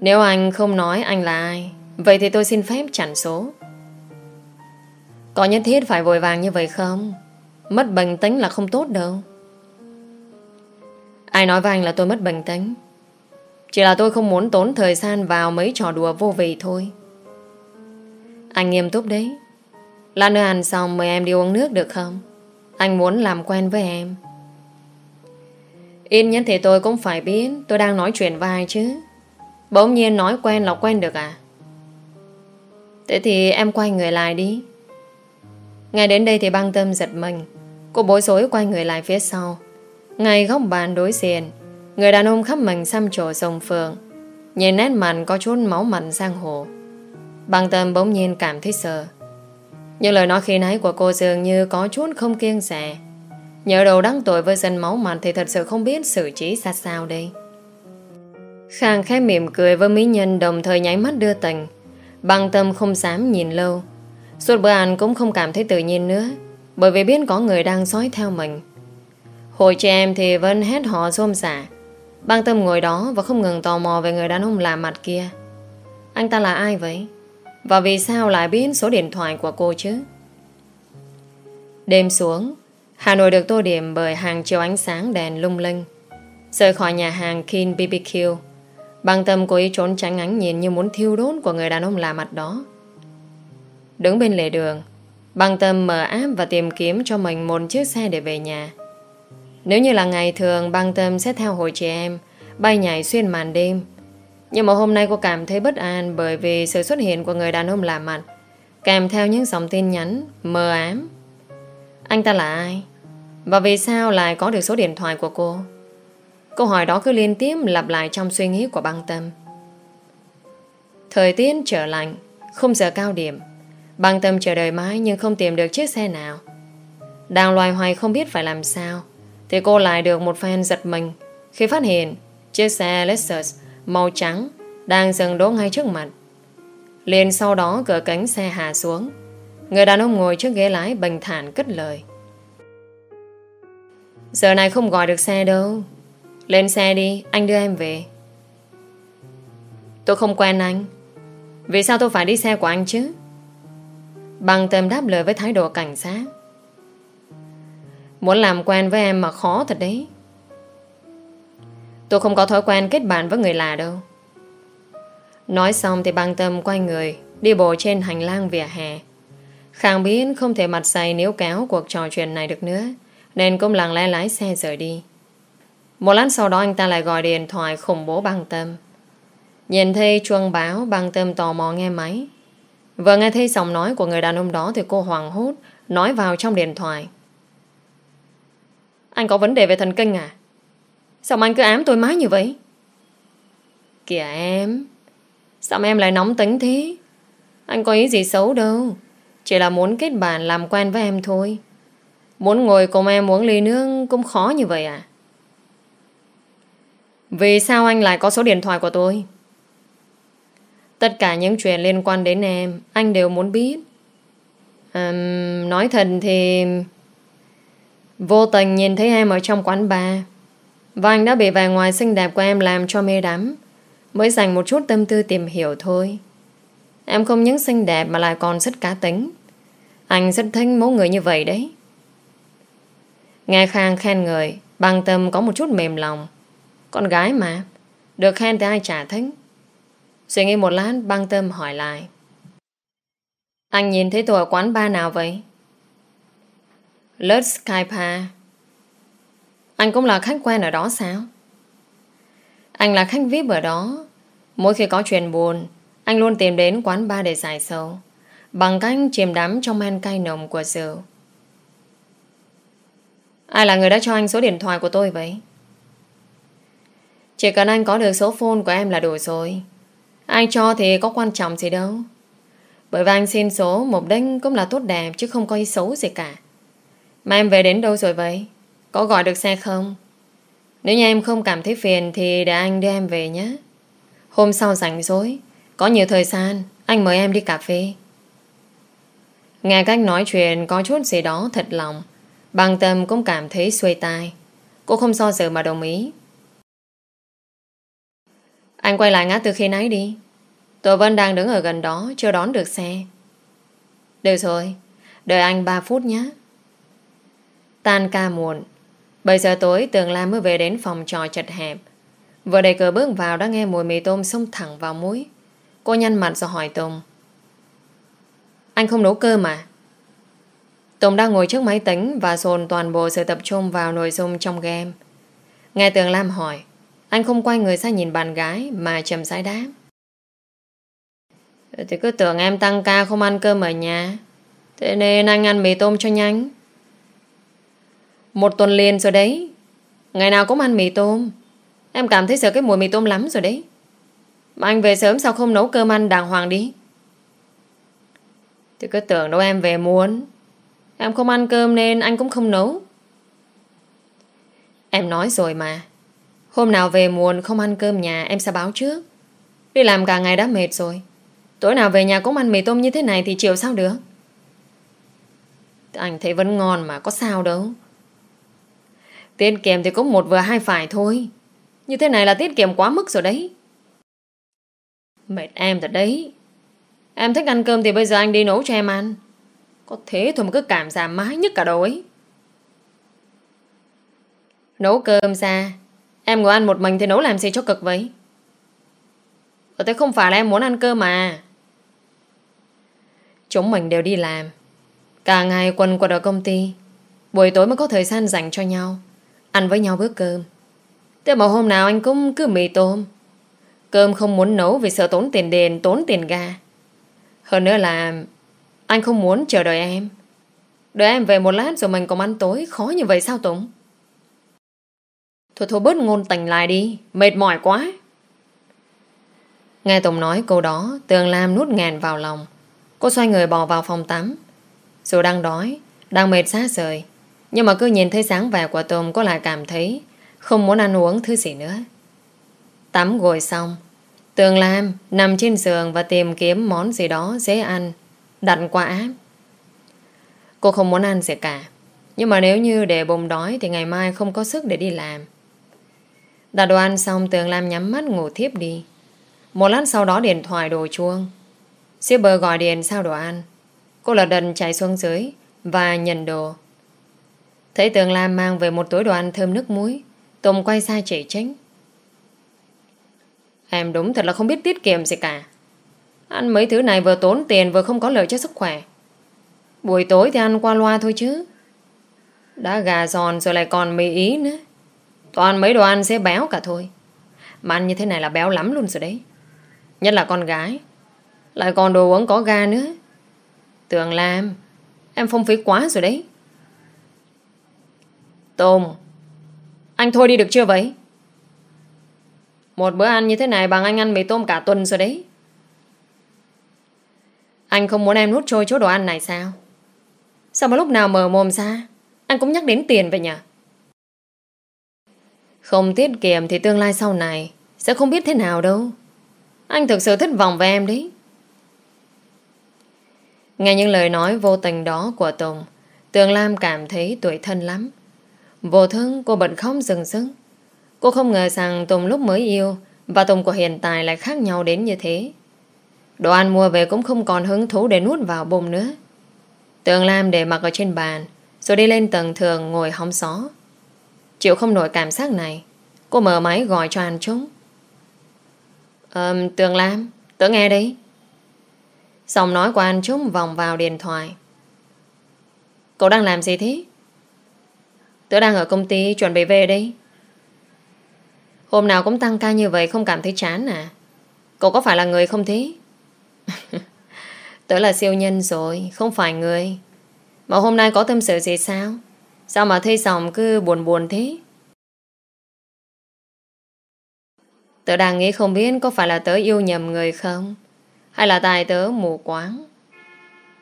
Nếu anh không nói anh là ai, Vậy thì tôi xin phép chặn số. Có nhất thiết phải vội vàng như vậy không? Mất bình tĩnh là không tốt đâu Ai nói với anh là tôi mất bình tĩnh Chỉ là tôi không muốn tốn thời gian vào mấy trò đùa vô vị thôi Anh nghiêm túc đấy Lát nữa ăn xong mời em đi uống nước được không? Anh muốn làm quen với em. Ít nhất thì tôi cũng phải biết tôi đang nói chuyện với ai chứ. Bỗng nhiên nói quen là quen được à? Thế thì em quay người lại đi. Ngay đến đây thì băng tâm giật mình. Cô bối rối quay người lại phía sau. Ngay góc bàn đối diện, người đàn ông khắp mình xăm trổ sông phượng. Nhìn nét mặt có chút máu mặn sang hồ. Băng tâm bỗng nhiên cảm thấy sợ. Nhưng lời nói khi nãy của cô dường như có chút không kiêng rẻ. Nhớ đầu đăng tội với dân máu mặt thì thật sự không biết xử trí ra sao đây. Khang khẽ mỉm cười với mỹ nhân đồng thời nháy mắt đưa tình. Bằng tâm không dám nhìn lâu. Suốt bữa ăn cũng không cảm thấy tự nhiên nữa. Bởi vì biết có người đang dõi theo mình. Hồi chị em thì vẫn hét họ xôm xả. Băng tâm ngồi đó Và không ngừng tò mò về người đàn ông lạ mặt kia. Anh ta là ai vậy? Và vì sao lại biết số điện thoại của cô chứ? Đêm xuống, Hà Nội được tô điểm bởi hàng chiều ánh sáng đèn lung linh. Rời khỏi nhà hàng King BBQ Băng tâm cố ý trốn tránh ánh nhìn Như muốn thiêu đốt của người đàn ông lạ mặt đó. Đứng bên lề đường Bằng tâm mở áp và tìm kiếm cho mình một chiếc xe để về nhà. Nếu như là ngày thường, băng tâm sẽ theo hồi chị em, bay nhảy xuyên màn đêm. Nhưng mà hôm nay cô cảm thấy bất an bởi vì sự xuất hiện của người đàn ông lạ mặt, kèm theo những dòng tin nhắn mờ ám. Anh ta là ai? Và vì sao lại có được số điện thoại của cô? Câu hỏi đó cứ liên tiếp lặp lại trong suy nghĩ của băng tâm. Thời tiết trở lạnh, không giờ cao điểm, Băng tâm chờ đợi mãi nhưng không tìm được chiếc xe nào. Đang loài hoài không biết phải làm sao thì cô lại được một fan giật mình khi phát hiện chiếc xe Lexus màu trắng đang dừng đỗ ngay trước mặt. Liền sau đó cửa cánh xe hạ xuống. Người đàn ông ngồi trước ghế lái bình thản cất lời. Giờ này không gọi được xe đâu. Lên xe đi, anh đưa em về. Tôi không quen anh. Vì sao tôi phải đi xe của anh chứ? Bằng tâm đáp lời với thái độ cảnh sát Muốn làm quen với em mà khó thật đấy. Tôi không có thói quen kết bạn với người lạ đâu. Nói xong thì băng tâm quay người, Đi bộ trên hành lang vỉa hè. Khang biết không thể mặt dày nếu kéo cuộc trò chuyện này được nữa, Nên cũng lặng lẽ lái xe rời đi. Một lát sau đó anh ta lại gọi điện thoại khủng bố băng tâm Nhìn thấy chuông báo băng tâm tò mò nghe máy. Vừa nghe thấy giọng nói của người đàn ông đó thì cô hoàng hốt nói vào trong điện thoại. Anh có vấn đề về thần kinh à? Sao anh cứ ám tôi mãi như vậy? Kìa em, sao em lại nóng tính thế? Anh có ý gì xấu đâu. Chỉ là muốn kết bạn làm quen với em thôi. Muốn ngồi cùng em uống ly nước cũng khó như vậy à? Vì sao anh lại có số điện thoại của tôi? Tất cả những chuyện liên quan đến em Anh đều muốn biết. À, Nói thật thì Vô tình nhìn thấy em ở trong quán bar. Và anh đã bị vẻ ngoài xinh đẹp của em làm cho mê đắm. Mới dành một chút tâm tư tìm hiểu thôi. Em không những xinh đẹp mà lại còn rất cá tính. Anh rất thích mẫu người như vậy đấy. Nghe Khang khen người Bằng tâm có một chút mềm lòng. Con gái mà Được khen thì ai chả thích. Suy nghĩ một lát, băng tâm hỏi lại Anh nhìn thấy tôi ở quán bar nào vậy? Lớt Skype Anh cũng là khách quen ở đó sao? Anh là khách VIP ở đó Mỗi khi có chuyện buồn, Anh luôn tìm đến quán bar để giải sầu, Bằng cách chìm đắm trong men cay nồng của rượu Ai là người đã cho anh số điện thoại của tôi vậy? Chỉ cần anh có được số phone của em là đủ rồi Ai cho thì có quan trọng gì đâu. Bởi vì anh xin số, Mục đích cũng là tốt đẹp, Chứ không có ý xấu gì cả. Mà em về đến đâu rồi vậy? Có gọi được xe không? Nếu như em không cảm thấy phiền Thì để anh đưa em về nhé. Hôm sau rảnh rỗi, Có nhiều thời gian, Anh mời em đi cà phê. Nghe cách nói chuyện Có chút gì đó thật lòng, Bằng tâm cũng cảm thấy xuôi tai. Cô không so dự mà đồng ý anh quay lại ngã từ khi nãy đi. Tôi vẫn đang đứng ở gần đó, Chưa đón được xe. Được rồi, Đợi anh 3 phút nhé. Tan ca muộn. 7 giờ tối, Tường Lam mới về đến phòng trò chật hẹp. Vừa đẩy cửa bước vào đã nghe mùi mì tôm xông thẳng vào mũi. Cô nhăn mặt rồi hỏi Tùng. Anh không nấu cơm mà Tùng đang ngồi trước máy tính Và dồn toàn bộ sự tập trung vào nội dung trong game. Nghe Tường Lam hỏi anh không quay người sang nhìn bạn gái Mà chầm rãi đáp. Thì cứ tưởng em tăng ca không ăn cơm ở nhà. Thế nên anh ăn mì tôm cho nhanh. Một tuần liền rồi đấy. Ngày nào cũng ăn mì tôm. Em cảm thấy sợ cái mùi mì tôm lắm rồi đấy. Mà anh về sớm sao không nấu cơm ăn đàng hoàng đi? Thì cứ tưởng đâu em về muốn Em không ăn cơm nên anh cũng không nấu. Em nói rồi mà. Hôm nào về muộn không ăn cơm nhà, em sẽ báo trước. Đi làm cả ngày đã mệt rồi. Tối nào về nhà cũng ăn mì tôm như thế này thì chiều sao được? Anh thấy vẫn ngon mà, có sao đâu. Tiết kiệm thì có một vừa hai phải thôi. Như thế này là tiết kiệm quá mức rồi đấy. Mệt em thật đấy. Em thích ăn cơm thì bây giờ anh đi nấu cho em ăn. Có thế thôi mà cứ cảm giảm mái nhất cả đầu ấy. Nấu cơm ra. Em ngồi ăn một mình thì nấu làm gì cho cực vậy? Ở thế không phải là em muốn ăn cơm mà. Chúng mình đều đi làm. Cả ngày quần quật ở công ty. Buổi tối mới có thời gian dành cho nhau. Ăn với nhau bữa cơm. Thế mà hôm nào anh cũng cứ mì tôm. Cơm không muốn nấu vì sợ tốn tiền đền, Tốn tiền ga Hơn nữa là Anh không muốn chờ đợi em. Đợi em về một lát rồi mình cùng ăn tối. Khó như vậy sao Tùng Thôi thôi, bớt ngôn tình lại đi. Mệt mỏi quá. Nghe Tùng nói câu đó, Tường Lam nuốt ngàn vào lòng. Cô xoay người bò vào phòng tắm. Dù đang đói, Đang mệt xa rời, Nhưng mà cứ nhìn thấy sáng vẻ của Tùng, Cô lại cảm thấy Không muốn ăn uống thứ gì nữa. Tắm gội xong, Tường Lam nằm trên giường Và tìm kiếm món gì đó dễ ăn, Đặt qua áp Cô không muốn ăn gì cả, Nhưng mà nếu như để bụng đói Thì ngày mai không có sức để đi làm. Đặt đồ ăn xong, Tường Lam nhắm mắt ngủ thiếp đi. Một lát sau đó điện thoại đổ chuông. Shipper gọi điện sao đồ ăn. Cô lật đần chạy xuống dưới Và nhận đồ. Thấy Tường Lam mang về một túi đồ ăn thơm nước muối, Tùng quay sang chỉ tránh Em đúng thật là không biết tiết kiệm gì cả. Ăn mấy thứ này vừa tốn tiền Vừa không có lợi cho sức khỏe. Buổi tối thì ăn qua loa thôi chứ. Đã gà giòn rồi lại còn mì ý nữa. Toàn mấy đồ ăn sẽ béo cả thôi. Mà ăn như thế này là béo lắm luôn rồi đấy. Nhất là con gái. Lại còn đồ uống có ga nữa. Tường làm, Em phong phí quá rồi đấy. Tôm. Anh thôi đi được chưa vậy? Một bữa ăn như thế này Bằng anh ăn mì tôm cả tuần rồi đấy. Anh không muốn em nuốt trôi chỗ đồ ăn này sao? Sao mà lúc nào mở mồm ra? Anh cũng nhắc đến tiền vậy nhỉ không tiết kiệm thì tương lai sau này Sẽ không biết thế nào đâu. Anh thực sự thất vọng về em đấy. Nghe những lời nói vô tình đó của Tùng, Tường Lam cảm thấy tuổi thân lắm. Vô thương cô bật khóc rừng rưng Cô không ngờ rằng Tùng lúc mới yêu Và Tùng của hiện tại lại khác nhau đến như thế. Đồ ăn mua về cũng không còn hứng thú để nuốt vào bụng nữa. Tường Lam để mặc ở trên bàn, Rồi đi lên tầng thường ngồi hóng gió. Chịu không nổi cảm giác này. Cô mở máy gọi cho anh chúng. Ờm, Tường Lam Tớ nghe đấy Giọng nói của anh chúng vòng vào điện thoại. Cậu đang làm gì thế? Tớ đang ở công ty chuẩn bị về đây. Hôm nào cũng tăng ca như vậy Không cảm thấy chán à? Cậu có phải là người không thế? <laughs> tớ là siêu nhân rồi Không phải người. Mà hôm nay có tâm sự gì sao? Sao mà thấy xong cứ buồn buồn thế? Tớ đang nghĩ không biết có phải là tớ yêu nhầm người không, Hay là tài tớ mù quáng.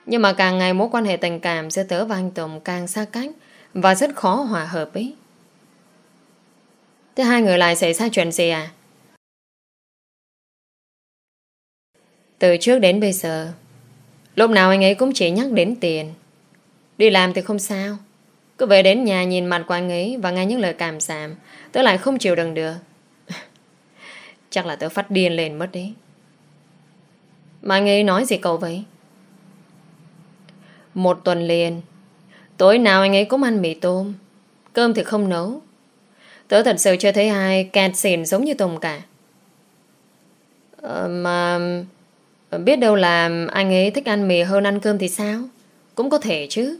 Nhưng mà càng ngày mối quan hệ tình cảm giữa tớ và anh Tùng càng xa cách Và rất khó hòa hợp ấy. Thế hai người lại xảy ra chuyện gì à? Từ trước đến bây giờ, Lúc nào anh ấy cũng chỉ nhắc đến tiền. Đi làm thì không sao cứ về đến nhà nhìn mặt của anh ấy Và nghe những lời cảm giảm Tớ lại không chịu đựng được. <laughs> Chắc là tớ phát điên lên mất đấy. Mà anh ấy nói gì cậu vậy? Một tuần liền Tối nào anh ấy cũng ăn mì tôm Cơm thì không nấu. Tớ thật sự chưa thấy ai kẹt xỉn giống như Tùng cả. Ờ, Mà ờ, Biết đâu là anh ấy thích ăn mì hơn ăn cơm thì sao? Cũng có thể chứ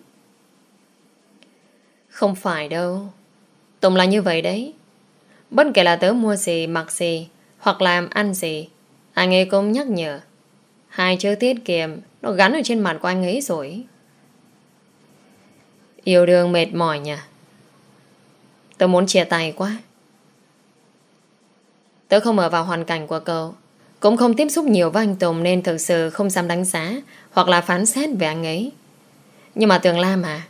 không phải đâu. Tùng là như vậy đấy. Bất kể là tớ mua gì, mặc gì Hoặc làm ăn gì Anh ấy cũng nhắc nhở. Hai chữ tiết kiệm Nó gắn ở trên mặt của anh ấy rồi. Yêu đương mệt mỏi nhỉ Tớ muốn chia tay quá. Tớ không ở vào hoàn cảnh của cậu. Cũng không tiếp xúc nhiều với anh Tùng Nên thực sự không dám đánh giá Hoặc là phán xét về anh ấy. Nhưng mà Tường Lam à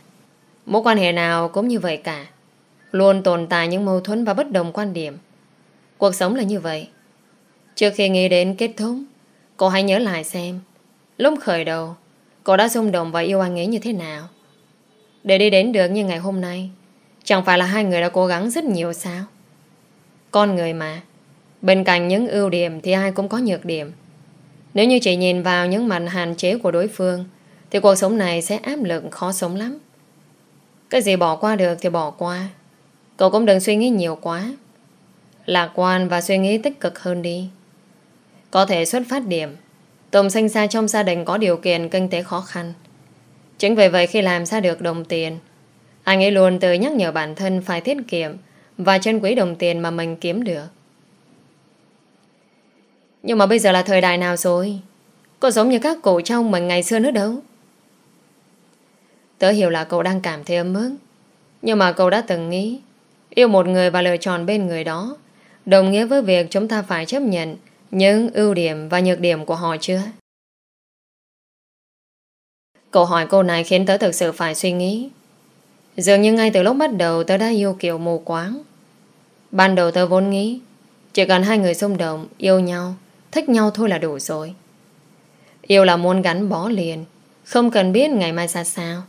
Mối quan hệ nào cũng như vậy cả. Luôn tồn tại những mâu thuẫn và bất đồng quan điểm. Cuộc sống là như vậy. Trước khi nghĩ đến kết thúc, Cô hãy nhớ lại xem, Lúc khởi đầu, Cô đã xung động và yêu anh ấy như thế nào. Để đi đến được như ngày hôm nay, Chẳng phải là hai người đã cố gắng rất nhiều sao? Con người mà. Bên cạnh những ưu điểm Thì ai cũng có nhược điểm. Nếu như chỉ nhìn vào những mặt hạn chế của đối phương, Thì cuộc sống này sẽ áp lực khó sống lắm. Cái gì bỏ qua được thì bỏ qua. Cậu cũng đừng suy nghĩ nhiều quá. Lạc quan và suy nghĩ tích cực hơn đi. Có thể xuất phát điểm. Tùng sinh ra trong gia đình có điều kiện kinh tế khó khăn. Chính vì vậy khi làm ra được đồng tiền, Anh ấy luôn tự nhắc nhở bản thân phải tiết kiệm Và trân quý đồng tiền mà mình kiếm được. Nhưng mà bây giờ là thời đại nào rồi? Có giống như các cổ trong mình ngày xưa nữa đâu. Tớ hiểu là cậu đang cảm thấy ấm ức. Nhưng mà cậu đã từng nghĩ, Yêu một người và lựa chọn bên người đó. Đồng nghĩa với việc chúng ta phải chấp nhận Những ưu điểm và nhược điểm của họ chưa Câu hỏi cô này khiến tớ thực sự phải suy nghĩ. Dường như ngay từ lúc bắt đầu tớ đã yêu kiểu mù quáng. Ban đầu tớ vốn nghĩ, Chỉ cần hai người xung động, Yêu nhau, Thích nhau thôi là đủ rồi. Yêu là muốn gắn bó liền, Không cần biết ngày mai ra sao.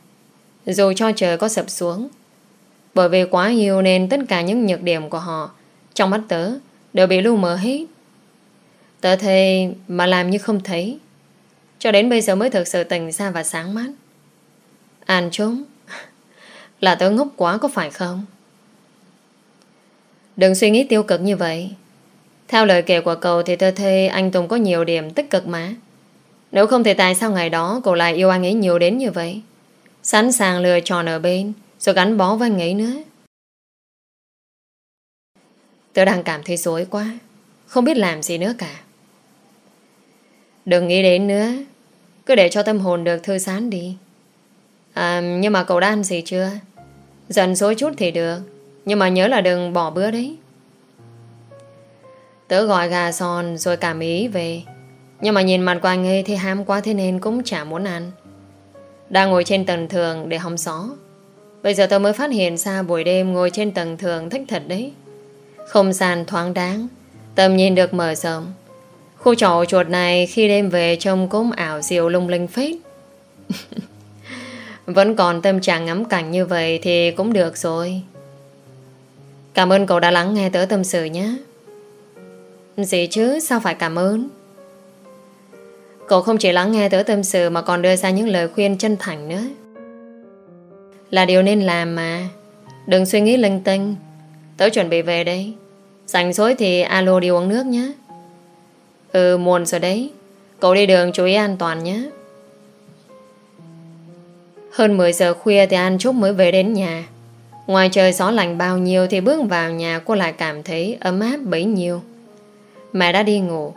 Dù cho trời có sập xuống, Bởi vì quá yêu nên tất cả những nhược điểm của họ Trong mắt tớ Đều bị lu mờ hết. Tớ thề mà làm như không thấy. Cho đến bây giờ mới thực sự tỉnh ra và sáng mắt. An chúng <laughs> Là tớ ngốc quá có phải không? Đừng suy nghĩ tiêu cực như vậy. Theo lời kể của cậu Thì tớ thề anh Tùng có nhiều điểm tích cực mà. Nếu không thì tại sao ngày đó Cậu lại yêu anh ấy nhiều đến như vậy? Sẵn sàng lựa chọn ở bên, Rồi gắn bó với anh ấy nữa. Tớ đang cảm thấy dối quá, Không biết làm gì nữa cả. Đừng nghĩ đến nữa, Cứ để cho tâm hồn được thư giãn đi. À nhưng mà cậu đã ăn gì chưa? Dần dối chút thì được, Nhưng mà nhớ là đừng bỏ bữa đấy. Tớ gọi gà giòn Rồi cảm ý về, Nhưng mà nhìn mặt của anh ấy thì ham quá Thế nên cũng chả muốn ăn. Đang ngồi trên tầng thường để hóng gió Bây giờ tôi mới phát hiện ra Buổi đêm ngồi trên tầng thường thích thật đấy Không gian thoáng đáng Tầm nhìn được mở rộng Khu trọ chuột này khi đêm về trông cũng ảo diệu lung linh phết. <laughs> Vẫn còn tâm trạng ngắm cảnh như vậy thì cũng được rồi. Cảm ơn cậu đã lắng nghe tớ tâm sự nhé. Gì chứ, sao phải cảm ơn? Cậu không chỉ lắng nghe tớ tâm sự mà còn đưa ra những lời khuyên chân thành nữa. Là điều nên làm mà. Đừng suy nghĩ linh tinh. Tớ chuẩn bị về đây. sành xối thì alo đi uống nước nhé. Ừ muộn rồi đấy Cậu đi đường chú ý an toàn nhé Hơn 10 giờ khuya thì An Trúc mới về đến nhà Ngoài trời gió lạnh bao nhiêu Thì bước vào nhà cô lại cảm thấy ấm áp bấy nhiêu Mẹ đã đi ngủ,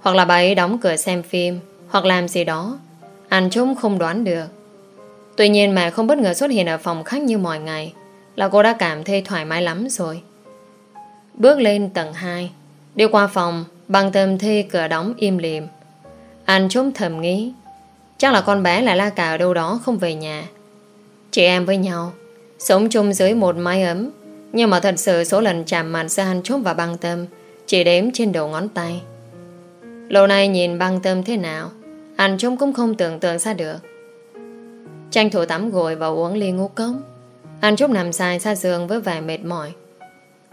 Hoặc là bà ấy đóng cửa xem phim hoặc làm gì đó. Anh Trúc không đoán được. Tuy nhiên mẹ không bất ngờ xuất hiện ở phòng khách như mọi ngày, Là cô đã cảm thấy thoải mái lắm rồi. Bước lên tầng 2 Đi qua phòng, Bằng tâm thi cửa đóng im lìm. Anh trốn thầm nghĩ, Chắc là con bé lại la cà ở đâu đó không về nhà. Chị em với nhau, Sống chung dưới một mái ấm, Nhưng mà thật sự số lần chạm mặt giữa anh trúc và băng tâm Chỉ đếm trên đầu ngón tay. Lâu nay nhìn băng tâm thế nào? Anh trung cũng không tưởng tượng ra được. Tranh thủ tắm gội và uống ly ngũ cốc. Anh trúc nằm dài xa giường với vẻ mệt mỏi.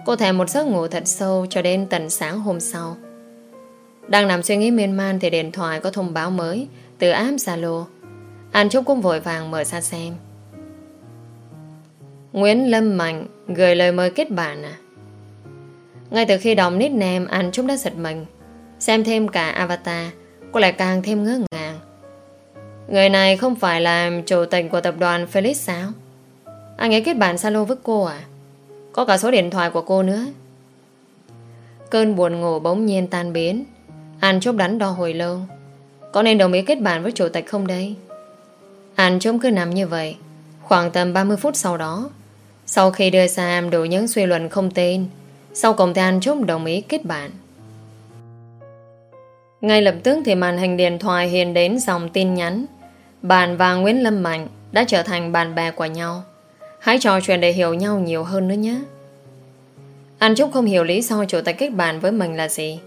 Cô thèm một giấc ngủ thật sâu cho đến tận sáng hôm sau. Đang nằm suy nghĩ miên man Thì điện thoại có thông báo mới Từ app Zalo. Anh Trúc cũng vội vàng mở ra xem. Nguyễn Lâm Mạnh Gửi lời mời kết bạn à? Ngay từ khi đọc nickname, anh Trúc đã giật mình. Xem thêm cả avatar. Cô lại càng thêm ngỡ ngàng. Người này không phải là chủ tịch của tập đoàn Felix sao? Anh ấy kết bạn Salo với cô à? Có cả số điện thoại của cô nữa. Cơn buồn ngủ bỗng nhiên tan biến. An chốt đắn đo hồi lâu. Có nên đồng ý kết bạn với chủ tịch không đây? An chốt cứ nằm như vậy. Khoảng tầm 30 phút sau đó, Sau khi đưa ra đủ những suy luận không tên, Sau cùng thì An chốt đồng ý kết bạn. Ngay lập tức thì màn hình điện thoại hiện đến dòng tin nhắn Bạn và Nguyễn Lâm Mạnh Đã trở thành bạn bè của nhau Hãy trò chuyện để hiểu nhau nhiều hơn nữa nhé Anh Trúc không hiểu lý do chủ tịch kết bạn với mình là gì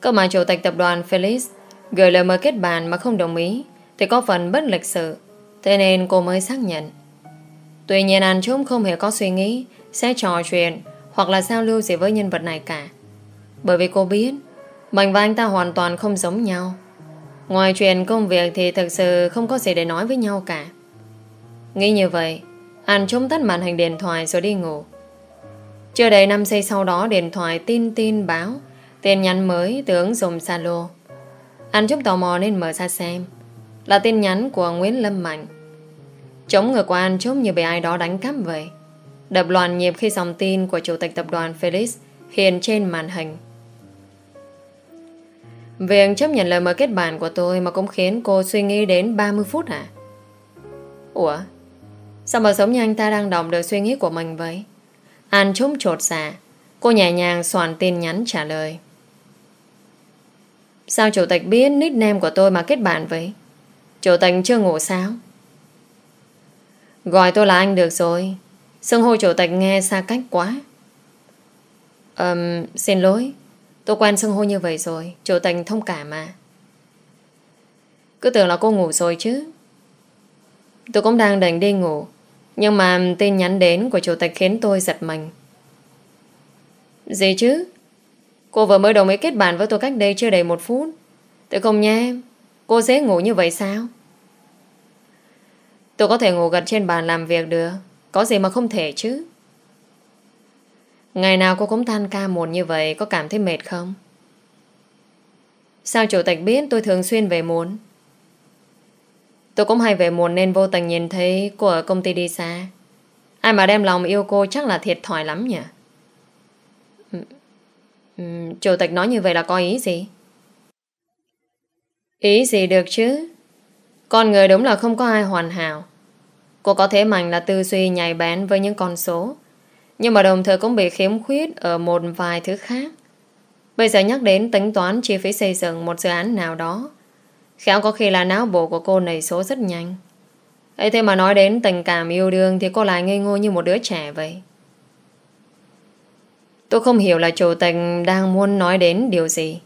Cơ mà chủ tịch tập đoàn Felix gửi lời mời kết bạn mà không đồng ý thì có phần bất lịch sự. Thế nên cô mới xác nhận. Tuy nhiên anh Trúc không hề có suy nghĩ sẽ trò chuyện hoặc là giao lưu gì với nhân vật này cả. Bởi vì cô biết mình và anh ta hoàn toàn không giống nhau. Ngoài chuyện công việc thì thật sự không có gì để nói với nhau cả. Nghĩ như vậy, anh chống tắt màn hình điện thoại rồi đi ngủ. Chưa đầy 5 giây sau đó điện thoại tin tin báo tin nhắn mới từ ứng dụng Zalo. Anh chút tò mò nên mở ra xem. Là tin nhắn của Nguyễn Lâm Mạnh. Chống người của anh chốt như bị ai đó đánh cắp vậy. Đập loạn nhịp khi dòng tin của chủ tịch tập đoàn Felix hiện trên màn hình. Việc chấp nhận lời mời kết bạn của tôi mà cũng khiến cô suy nghĩ đến 30 phút à? Ủa? Sao mà giống như anh ta đang đọc được suy nghĩ của mình vậy? An trúng trột dạ. Cô nhẹ nhàng soạn tin nhắn trả lời. Sao chủ tịch biết nickname của tôi mà kết bạn vậy? Chủ tịch chưa ngủ sao? Gọi tôi là anh được rồi. Xưng hô chủ tịch nghe xa cách quá. Um, xin lỗi. Tôi quen xưng hô như vậy rồi. Chủ tình thông cảm mà. Cứ tưởng là cô ngủ rồi chứ. Tôi cũng đang định đi ngủ. Nhưng mà tin nhắn đến của chủ tịch khiến tôi giật mình. Gì chứ? Cô vừa mới đồng ý kết bạn với tôi cách đây chưa đầy một phút. Tôi không nha Cô dễ ngủ như vậy sao? Tôi có thể ngủ gật trên bàn làm việc được. Có gì mà không thể chứ? Ngày nào cô cũng tan ca muộn như vậy có cảm thấy mệt không? Sao chủ tịch biết tôi thường xuyên về muộn? Tôi cũng hay về muộn nên vô tình nhìn thấy cô ở công ty đi xa. Ai mà đem lòng yêu cô chắc là thiệt thòi lắm nhỉ? Ừ, ừ, chủ tịch nói như vậy là có ý gì? Ý gì được chứ? Con người đúng là không có ai hoàn hảo. Cô có thế mạnh là tư duy nhạy bén với những con số. Nhưng mà đồng thời cũng bị khiếm khuyết ở một vài thứ khác. Bây giờ nhắc đến tính toán chi phí xây dựng một dự án nào đó. Khéo có khi là não bộ của cô nảy số rất nhanh. ấy thế mà nói đến tình cảm yêu đương thì cô lại ngây ngô như một đứa trẻ vậy. Tôi không hiểu là chủ tịch đang muốn nói đến điều gì.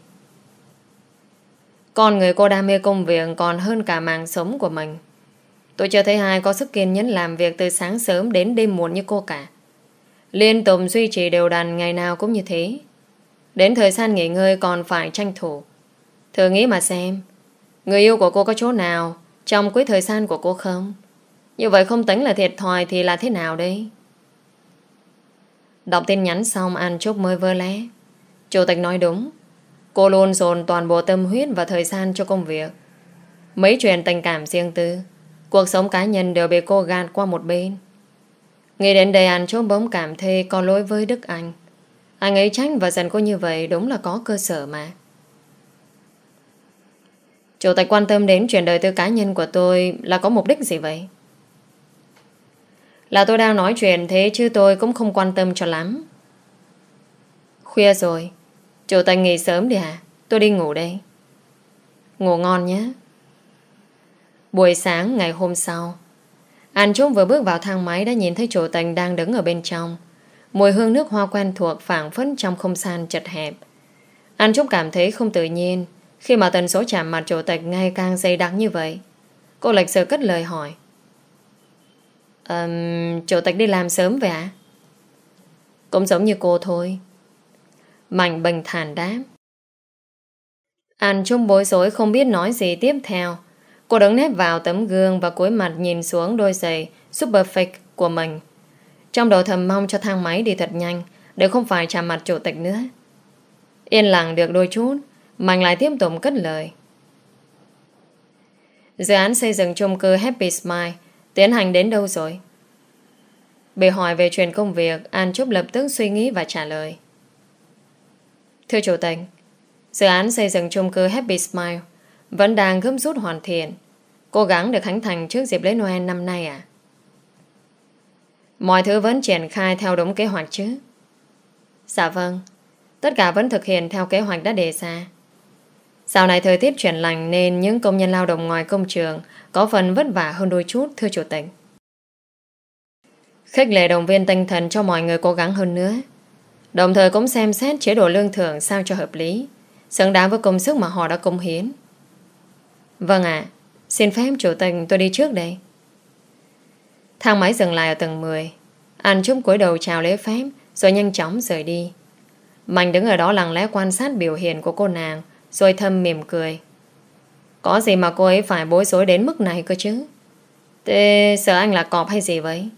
Con người cô đam mê công việc còn hơn cả mạng sống của mình. Tôi chưa thấy ai có sức kiên nhẫn làm việc từ sáng sớm đến đêm muộn như cô cả. Liên tục duy trì đều đặn ngày nào cũng như thế. Đến thời gian nghỉ ngơi còn phải tranh thủ. Thử nghĩ mà xem, người yêu của cô có chỗ nào trong quý thời gian của cô không? Như vậy không tính là thiệt thòi thì là thế nào đây? Đọc tin nhắn xong An Trúc mới vơ lé. Chủ tịch nói đúng. Cô luôn dồn toàn bộ tâm huyết và thời gian cho công việc. Mấy chuyện tình cảm riêng tư, cuộc sống cá nhân đều bị cô gạt qua một bên. Nghĩ đến đây anh trốn bỗng cảm thấy có lỗi với Đức Anh. Anh ấy tránh và dần cô như vậy đúng là có cơ sở mà. Chủ tịch quan tâm đến chuyện đời tư cá nhân của tôi là có mục đích gì vậy? Là tôi đang nói chuyện thế chứ tôi cũng không quan tâm cho lắm. Khuya rồi, Chủ tịch nghỉ sớm đi à? Tôi đi ngủ đây. Ngủ ngon nhé. Buổi sáng ngày hôm sau, anh Trung vừa bước vào thang máy đã nhìn thấy chủ tình đang đứng ở bên trong. Mùi hương nước hoa quen thuộc phảng phất trong không gian chật hẹp. Anh Trung cảm thấy không tự nhiên khi mà tần số chạm mặt chủ tịch ngày càng dày đặc như vậy. Cô lịch sự cất lời hỏi. Um, chủ tịch đi làm sớm vậy ạ? Cũng giống như cô thôi. Mạnh bình thản đáp. An Trung bối rối không biết nói gì tiếp theo. Cô đứng nép vào tấm gương và cúi mặt nhìn xuống đôi giày super fake của mình. Trong đầu thầm mong cho thang máy đi thật nhanh để không phải chạm mặt chủ tịch nữa. Yên lặng được đôi chút, Mạnh lại tiếp tục cất lời. Dự án xây dựng chung cư Happy Smile tiến hành đến đâu rồi? Bị hỏi về chuyện công việc, An Trúc lập tức suy nghĩ và trả lời. Thưa Chủ tịch, dự án xây dựng chung cư Happy Smile vẫn đang gấp rút hoàn thiện, cố gắng được khánh thành trước dịp lễ Noel năm nay à? Mọi thứ vẫn triển khai theo đúng kế hoạch chứ? Dạ vâng, tất cả vẫn thực hiện theo kế hoạch đã đề ra. Dạo này thời tiết chuyển lành nên những công nhân lao động ngoài công trường có phần vất vả hơn đôi chút, thưa Chủ tịch. khích lệ động viên tinh thần cho mọi người cố gắng hơn nữa. Đồng thời cũng xem xét chế độ lương thưởng sao cho hợp lý, xứng đáng với công sức mà họ đã công hiến. Vâng ạ, xin phép chủ tịch tôi đi trước đây. Thang máy dừng lại ở tầng 10 Anh Trúc cúi đầu chào lễ phép Rồi nhanh chóng rời đi. Mạnh đứng ở đó lặng lẽ quan sát biểu hiện của cô nàng Rồi thâm mỉm cười. Có gì mà cô ấy phải bối rối đến mức này cơ chứ? Thế sợ anh là cọp hay gì vậy?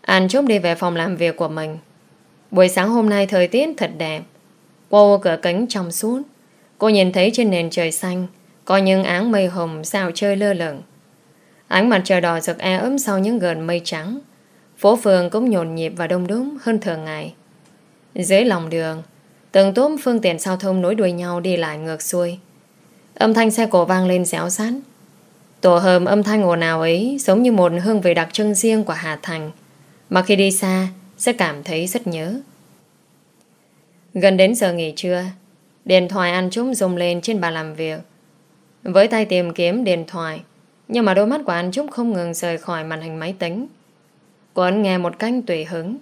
Anh Trúc đi về phòng làm việc của mình. Buổi sáng hôm nay thời tiết thật đẹp. Qua cửa kính trong suốt. Cô nhìn thấy trên nền trời xanh có những áng mây hồng sao chơi lơ lửng. Ánh mặt trời đỏ rực e ấm sau những gợn mây trắng. Phố phường cũng nhộn nhịp và đông đúc hơn thường ngày. Dưới lòng đường Từng tốm phương tiện giao thông nối đuôi nhau đi lại ngược xuôi. Âm thanh xe cổ vang lên xéo sát Tổ hợp âm thanh ồn ào ấy giống như một hương vị đặc trưng riêng của Hà Thành mà khi đi xa sẽ cảm thấy rất nhớ. Gần đến giờ nghỉ trưa, điện thoại ăn trúng rung lên trên bàn làm việc. Với tay tìm kiếm điện thoại, nhưng mà đôi mắt của anh Trúc không ngừng rời khỏi màn hình máy tính. Cô ấn nghe một canh tùy hứng.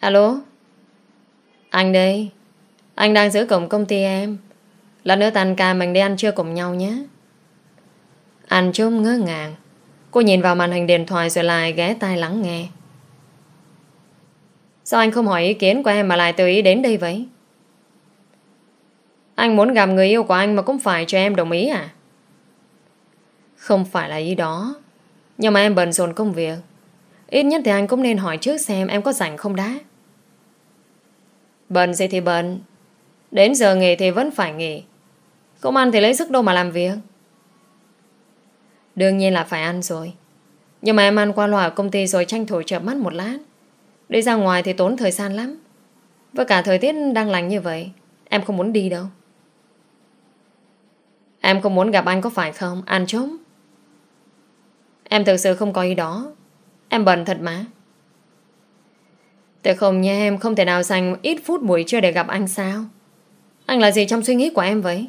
Alo? Anh đây. Anh đang giữ cổng công ty em. Lần nữa tàn ca mình đi ăn trưa cùng nhau nhé. Anh Trúc ngỡ ngàng. Cô nhìn vào màn hình điện thoại rồi lại ghé tai lắng nghe. Sao anh không hỏi ý kiến của em mà lại tự ý đến đây vậy? Anh muốn gặp người yêu của anh mà cũng phải cho em đồng ý à? Không phải là ý đó. Nhưng mà em bận rộn công việc. Ít nhất thì anh cũng nên hỏi trước xem em có rảnh không đã. Bận gì thì bận. Đến giờ nghỉ thì vẫn phải nghỉ. Không ăn thì lấy sức đâu mà làm việc. Đương nhiên là phải ăn rồi Nhưng mà em ăn qua loa ở công ty rồi tranh thủ chợp mắt một lát Đi ra ngoài thì tốn thời gian lắm với cả thời tiết đang lành như vậy, Em không muốn đi đâu Em không muốn gặp anh có phải không? Ăn chốm. Em thực sự không có ý đó. Em bận thật mà. Tôi không nha em không thể nào dành ít phút buổi trưa để gặp anh sao? Anh là gì trong suy nghĩ của em vậy?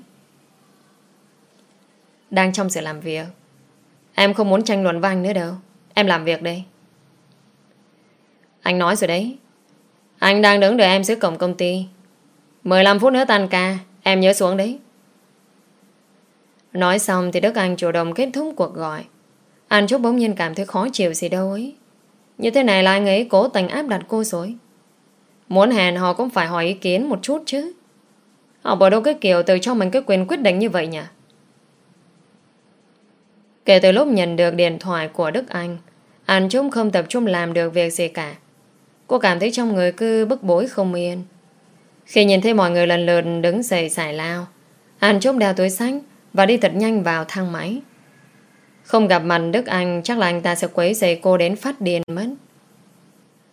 Đang trong sự làm việc. Em không muốn tranh luận với anh nữa đâu. Em làm việc đây. Anh nói rồi đấy. Anh đang đứng đợi em dưới cổng công ty. 15 phút nữa tan ca. Em nhớ xuống đấy. Nói xong thì Đức Anh chủ động kết thúc cuộc gọi. Anh Trúc bỗng nhiên cảm thấy khó chịu gì đâu ấy. Như thế này là anh ấy cố tình áp đặt cô rồi. Muốn hẹn họ cũng phải hỏi ý kiến một chút chứ. Họ bỏ đâu cái kiểu từ cho mình cái quyền quyết định như vậy nhỉ? Kể từ lúc nhận được điện thoại của Đức Anh Anh Trúc không tập trung làm được việc gì cả. Cô cảm thấy trong người cứ bức bối không yên. Khi nhìn thấy mọi người lần lượt đứng dậy xài lao Anh Trúc đeo túi sách và đi thật nhanh vào thang máy. Không gặp mặt Đức Anh, Chắc là anh ta sẽ quấy dậy cô đến phát điên mất.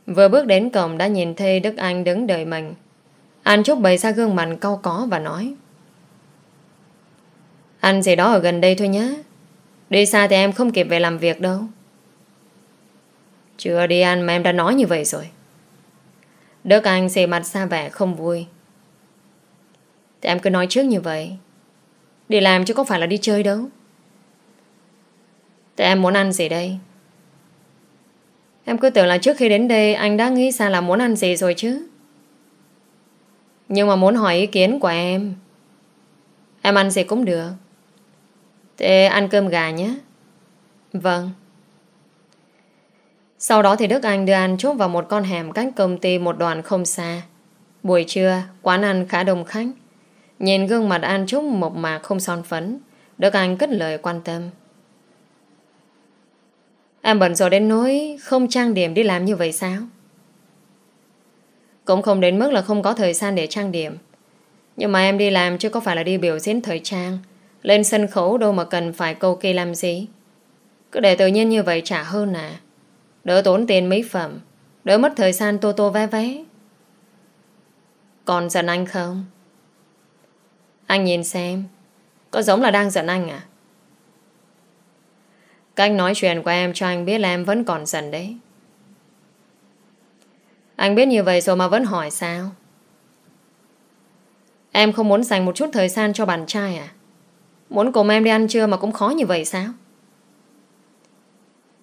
Vừa bước đến cổng đã nhìn thấy Đức Anh đứng đợi mình. Anh Trúc bày ra gương mặt cau có và nói Anh gì đó ở gần đây thôi nhé. Đi xa thì em không kịp về làm việc đâu. Chưa đi ăn mà em đã nói như vậy rồi. Đức Anh xề mặt xa vẻ không vui. Thì em cứ nói trước như vậy. Đi làm chứ có phải là đi chơi đâu. Thế em muốn ăn gì đây? Em cứ tưởng là trước khi đến đây, Anh đã nghĩ ra là muốn ăn gì rồi chứ. Nhưng mà muốn hỏi ý kiến của em Em ăn gì cũng được. Thế ăn cơm gà nhé. Vâng. Sau đó thì Đức Anh đưa anh chốt vào một con hẻm cách công ty một đoạn không xa. Buổi trưa, Quán ăn khá đông khách. Nhìn gương mặt An Trúc mộc mạc không son phấn Đức Anh cất lời quan tâm. Em bận rồi đến nỗi Không trang điểm đi làm như vậy sao? Cũng không đến mức là không có thời gian để trang điểm. Nhưng mà em đi làm chứ có phải là đi biểu diễn thời trang, lên sân khấu đâu mà cần phải cầu kỳ làm gì. Cứ để tự nhiên như vậy trả hơn à? Đỡ tốn tiền mỹ phẩm, Đỡ mất thời gian tô tô vé vé. Còn giận anh không? Anh nhìn xem Có giống là đang giận anh à? Cách nói chuyện của em cho anh biết là em vẫn còn giận đấy Anh biết như vậy rồi mà vẫn hỏi sao? Em không muốn dành một chút thời gian cho bạn trai à? Muốn cùng em đi ăn trưa mà cũng khó như vậy sao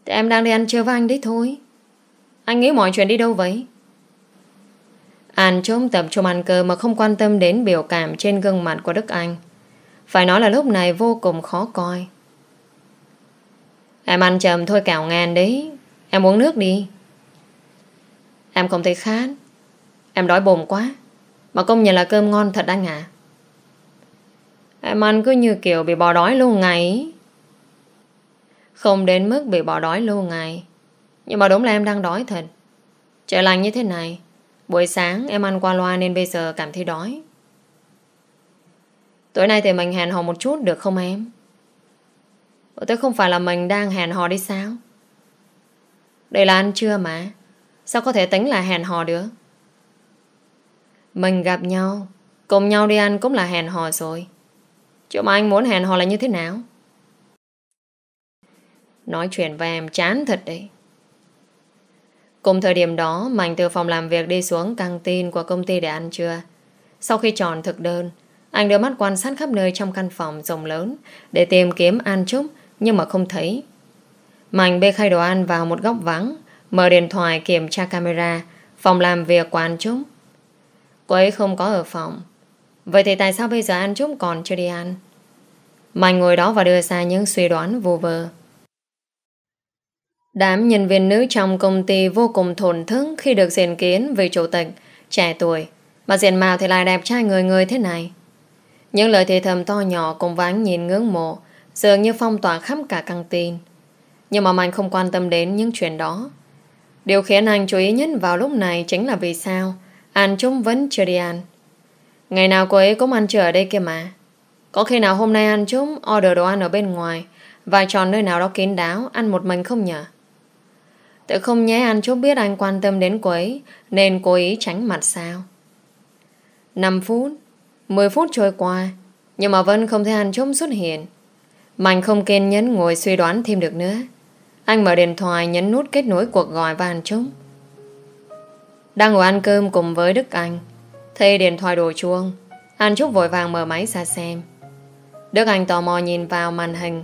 Thì em đang đi ăn trưa với anh đấy thôi Anh nghĩ mọi chuyện đi đâu vậy An trông tập trung ăn cơm mà không quan tâm đến biểu cảm trên gương mặt của Đức Anh. Phải nói là lúc này vô cùng khó coi. Em ăn chậm thôi cào ngàn đấy. Em uống nước đi. Em không thấy khát. Em đói bồm quá. Mà công nhận là cơm ngon thật anh ạ. Em ăn cứ như kiểu bị bỏ đói lâu ngày Không đến mức bị bỏ đói lâu ngày. Nhưng mà đúng là em đang đói thật. Trời lành như thế này. Buổi sáng em ăn qua loa nên bây giờ cảm thấy đói Tối nay thì mình hẹn hò một chút được không em? Ủa, thế không phải là mình đang hẹn hò đi sao? Đây là ăn trưa mà Sao có thể tính là hẹn hò được? Mình gặp nhau, Cùng nhau đi ăn cũng là hẹn hò rồi Chỗ mà anh muốn hẹn hò là như thế nào? Nói chuyện với em chán thật đấy Cùng thời điểm đó, Mạnh từ phòng làm việc đi xuống căng tin của công ty để ăn trưa. Sau khi chọn thực đơn, Anh đưa mắt quan sát khắp nơi trong căn phòng rộng lớn Để tìm kiếm An Trúc, Nhưng mà không thấy. Mạnh bê khay đồ ăn vào một góc vắng, Mở điện thoại kiểm tra camera, Phòng làm việc của An Trúc. Cô ấy không có ở phòng. Vậy thì tại sao bây giờ An Trúc còn chưa đi ăn? Mạnh ngồi đó và đưa ra những suy đoán vô vơ. Đám nhân viên nữ trong công ty vô cùng thổn thức khi được diện kiến về chủ tịch, trẻ tuổi, mà diện mạo thì lại đẹp trai người người thế này. Những lời thì thầm to nhỏ cùng với ánh nhìn ngưỡng mộ, dường như phong tỏa khắp cả căng tin. Nhưng mà Mạnh không quan tâm đến những chuyện đó. Điều khiến anh chú ý nhất vào lúc này chính là vì sao An Trung vẫn chưa đi ăn. Ngày nào cô ấy cũng ăn trưa ở đây kia mà. Có khi nào hôm nay An Trung order đồ ăn ở bên ngoài và chọn nơi nào đó kín đáo ăn một mình không nhở? Tự không nhé anh chú biết anh quan tâm đến cô ấy, Nên cố ý tránh mặt sao. 5 phút 10 phút trôi qua, Nhưng mà Vân không thấy anh chú xuất hiện. Mạnh không kiên nhẫn ngồi suy đoán thêm được nữa. Anh mở điện thoại nhấn nút kết nối cuộc gọi và anh Trúc. Đang ngồi ăn cơm cùng với Đức Anh, Thấy điện thoại đổ chuông Anh Trúc vội vàng mở máy ra xem. Đức Anh tò mò nhìn vào màn hình.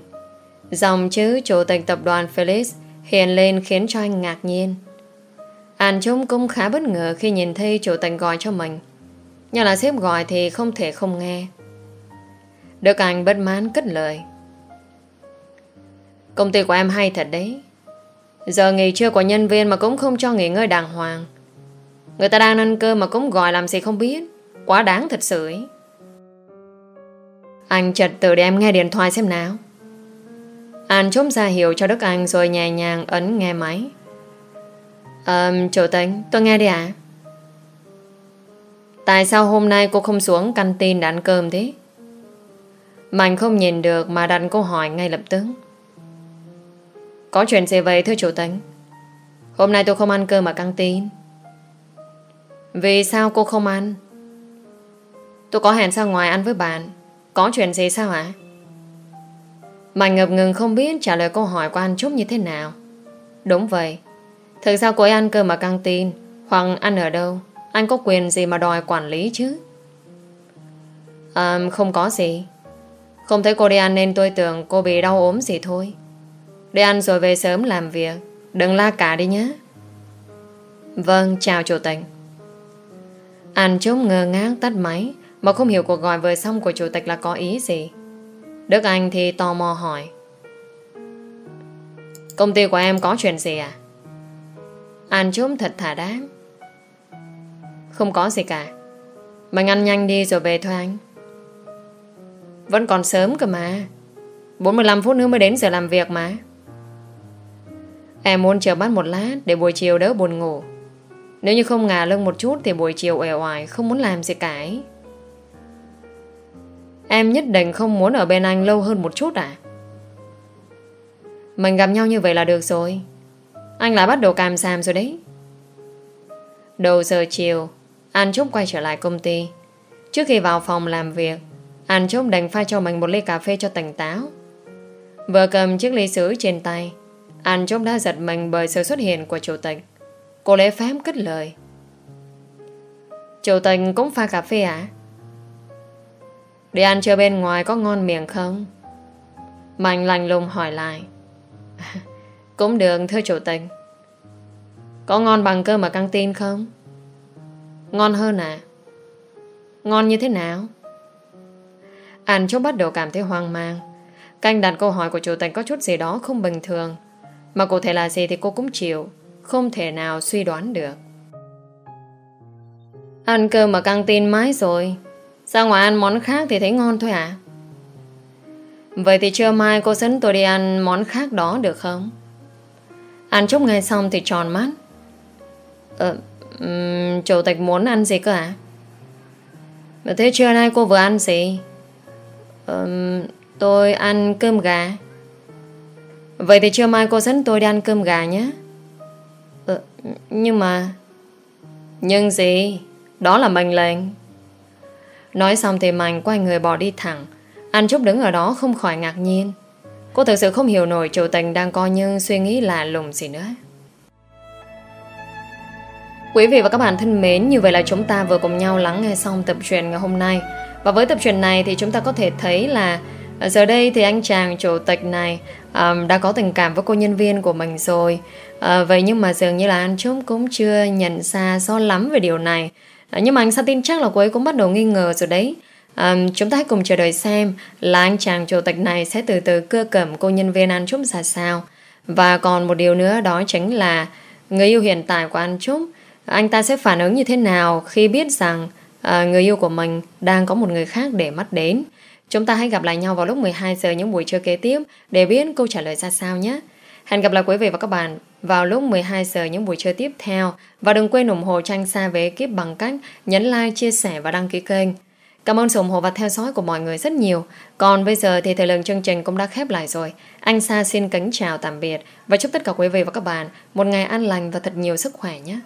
Dòng chữ Chủ tịch tập đoàn Felix hiện lên khiến cho anh ngạc nhiên. An Trung cũng khá bất ngờ khi nhìn thấy chủ tịch gọi cho mình. Nhưng là sếp gọi thì không thể không nghe. Đức Anh bất mãn cất lời. Công ty của em hay thật đấy. Giờ nghỉ trưa của nhân viên mà cũng không cho nghỉ ngơi đàng hoàng. Người ta đang ăn cơm mà cũng gọi làm gì không biết. Quá đáng thật sự ấy. Anh chật từ để em nghe điện thoại xem nào. An chống ra hiệu cho Đức Anh rồi nhẹ nhàng ấn nghe máy. Um, chủ tịch, tôi nghe đi ạ. Tại sao hôm nay cô không xuống căng tin để ăn cơm thế? Mạnh không nhìn được mà đặt câu hỏi ngay lập tức. Có chuyện gì vậy thưa chủ tịch? Hôm nay tôi không ăn cơm ở căng tin. Vì sao cô không ăn? Tôi có hẹn ra ngoài ăn với bạn. Có chuyện gì sao ạ? Mạnh ngập ngừng không biết trả lời câu hỏi của anh Trúc như thế nào. Đúng vậy. Thực ra cô ấy ăn cơm ở căng tin hoặc ăn ở đâu anh có quyền gì mà đòi quản lý chứ? À, không có gì. Không thấy cô đi ăn nên tôi tưởng cô bị đau ốm gì thôi. Đi ăn rồi về sớm làm việc. Đừng la cả đi nhé. Vâng, chào chủ tịch. Anh Trúc ngơ ngác tắt máy mà không hiểu cuộc gọi vừa xong của chủ tịch là có ý gì. Đức Anh thì tò mò hỏi. Công ty của em có chuyện gì à? An Trúc thật thả đáp. Không có gì cả. Mình ăn nhanh đi rồi về thôi anh. Vẫn còn sớm cơ mà. 45 phút nữa mới đến giờ làm việc mà. Em muốn chờ bắt một lát Để buổi chiều đỡ buồn ngủ. Nếu như không ngả lưng một chút Thì buổi chiều ẻo oải, không muốn làm gì cả ấy. Em nhất định không muốn ở bên anh lâu hơn một chút à? Mình gặp nhau như vậy là được rồi. Anh lại bắt đầu càm xàm rồi đấy. Đầu giờ chiều, An Trúc quay trở lại công ty. Trước khi vào phòng làm việc, An Trúc đành pha cho mình một ly cà phê cho tỉnh táo. Vừa cầm chiếc ly sứ trên tay, An Trúc đã giật mình bởi sự xuất hiện của chủ tịch. Cô lễ phép cất lời. Chủ tịch cũng pha cà phê à? Đi ăn chơi bên ngoài có ngon miệng không? Mạnh lành lùng hỏi lại. <laughs> Cũng được, thưa chủ tịch. Có ngon bằng cơm ở căng tin không? Ngon hơn à? Ngon như thế nào? Anh chốt bắt đầu cảm thấy hoang mang. Canh đặt câu hỏi của chủ tịch có chút gì đó không bình thường. Mà cụ thể là gì thì cô cũng chịu. Không thể nào suy đoán được. Ăn cơm ở căng tin mãi rồi. Ra ngoài ăn món khác thì thấy ngon thôi à? Vậy thì trưa mai cô dẫn tôi đi ăn món khác đó được không? Ăn chút ngay xong thì tròn mắt. Ờ, um, chủ tịch muốn ăn gì cơ à? Thế trưa nay cô vừa ăn gì? Um, tôi ăn cơm gà. Vậy thì trưa mai cô dẫn tôi đi ăn cơm gà nhé. Ờ, nhưng mà... Nhưng gì? Đó là mệnh lệnh. Nói xong thì Mạnh quay người bỏ đi thẳng. Anh Trúc đứng ở đó không khỏi ngạc nhiên. Cô thực sự không hiểu nổi chủ tình đang coi như suy nghĩ là lùng gì nữa. Quý vị và các bạn thân mến, như vậy là chúng ta vừa cùng nhau lắng nghe xong tập truyền ngày hôm nay. Và với tập truyền này thì chúng ta có thể thấy là à, giờ đây thì anh chàng chủ tịch này um, đã có tình cảm với cô nhân viên của mình rồi. Uh, vậy nhưng mà dường như là anh Trúc cũng chưa nhận ra rõ lắm về điều này. Ờ, nhưng mà anh Sa tin chắc là cô ấy cũng bắt đầu nghi ngờ rồi đấy. à, chúng ta hãy cùng chờ đợi xem là anh chàng chủ tịch này sẽ từ từ cưa cẩm cô nhân viên An Trúc ra sao. Và còn một điều nữa đó chính là người yêu hiện tại của An Trúc anh ta sẽ phản ứng như thế nào khi biết rằng à, người yêu của mình đang có một người khác để mắt đến. Chúng ta hãy gặp lại nhau vào lúc 12 giờ những buổi trưa kế tiếp để biết câu trả lời ra sao nhé. Hẹn gặp lại quý vị và các bạn vào lúc 12 giờ những buổi chơi tiếp theo và đừng quên ủng hộ tranh xa với ekip bằng cách nhấn like, chia sẻ và đăng ký kênh. Cảm ơn sự ủng hộ và theo dõi của mọi người rất nhiều. Còn bây giờ thì thời lượng chương trình cũng đã khép lại rồi. Anh Sa xin kính chào tạm biệt và chúc tất cả quý vị và các bạn một ngày an lành và thật nhiều sức khỏe nhé.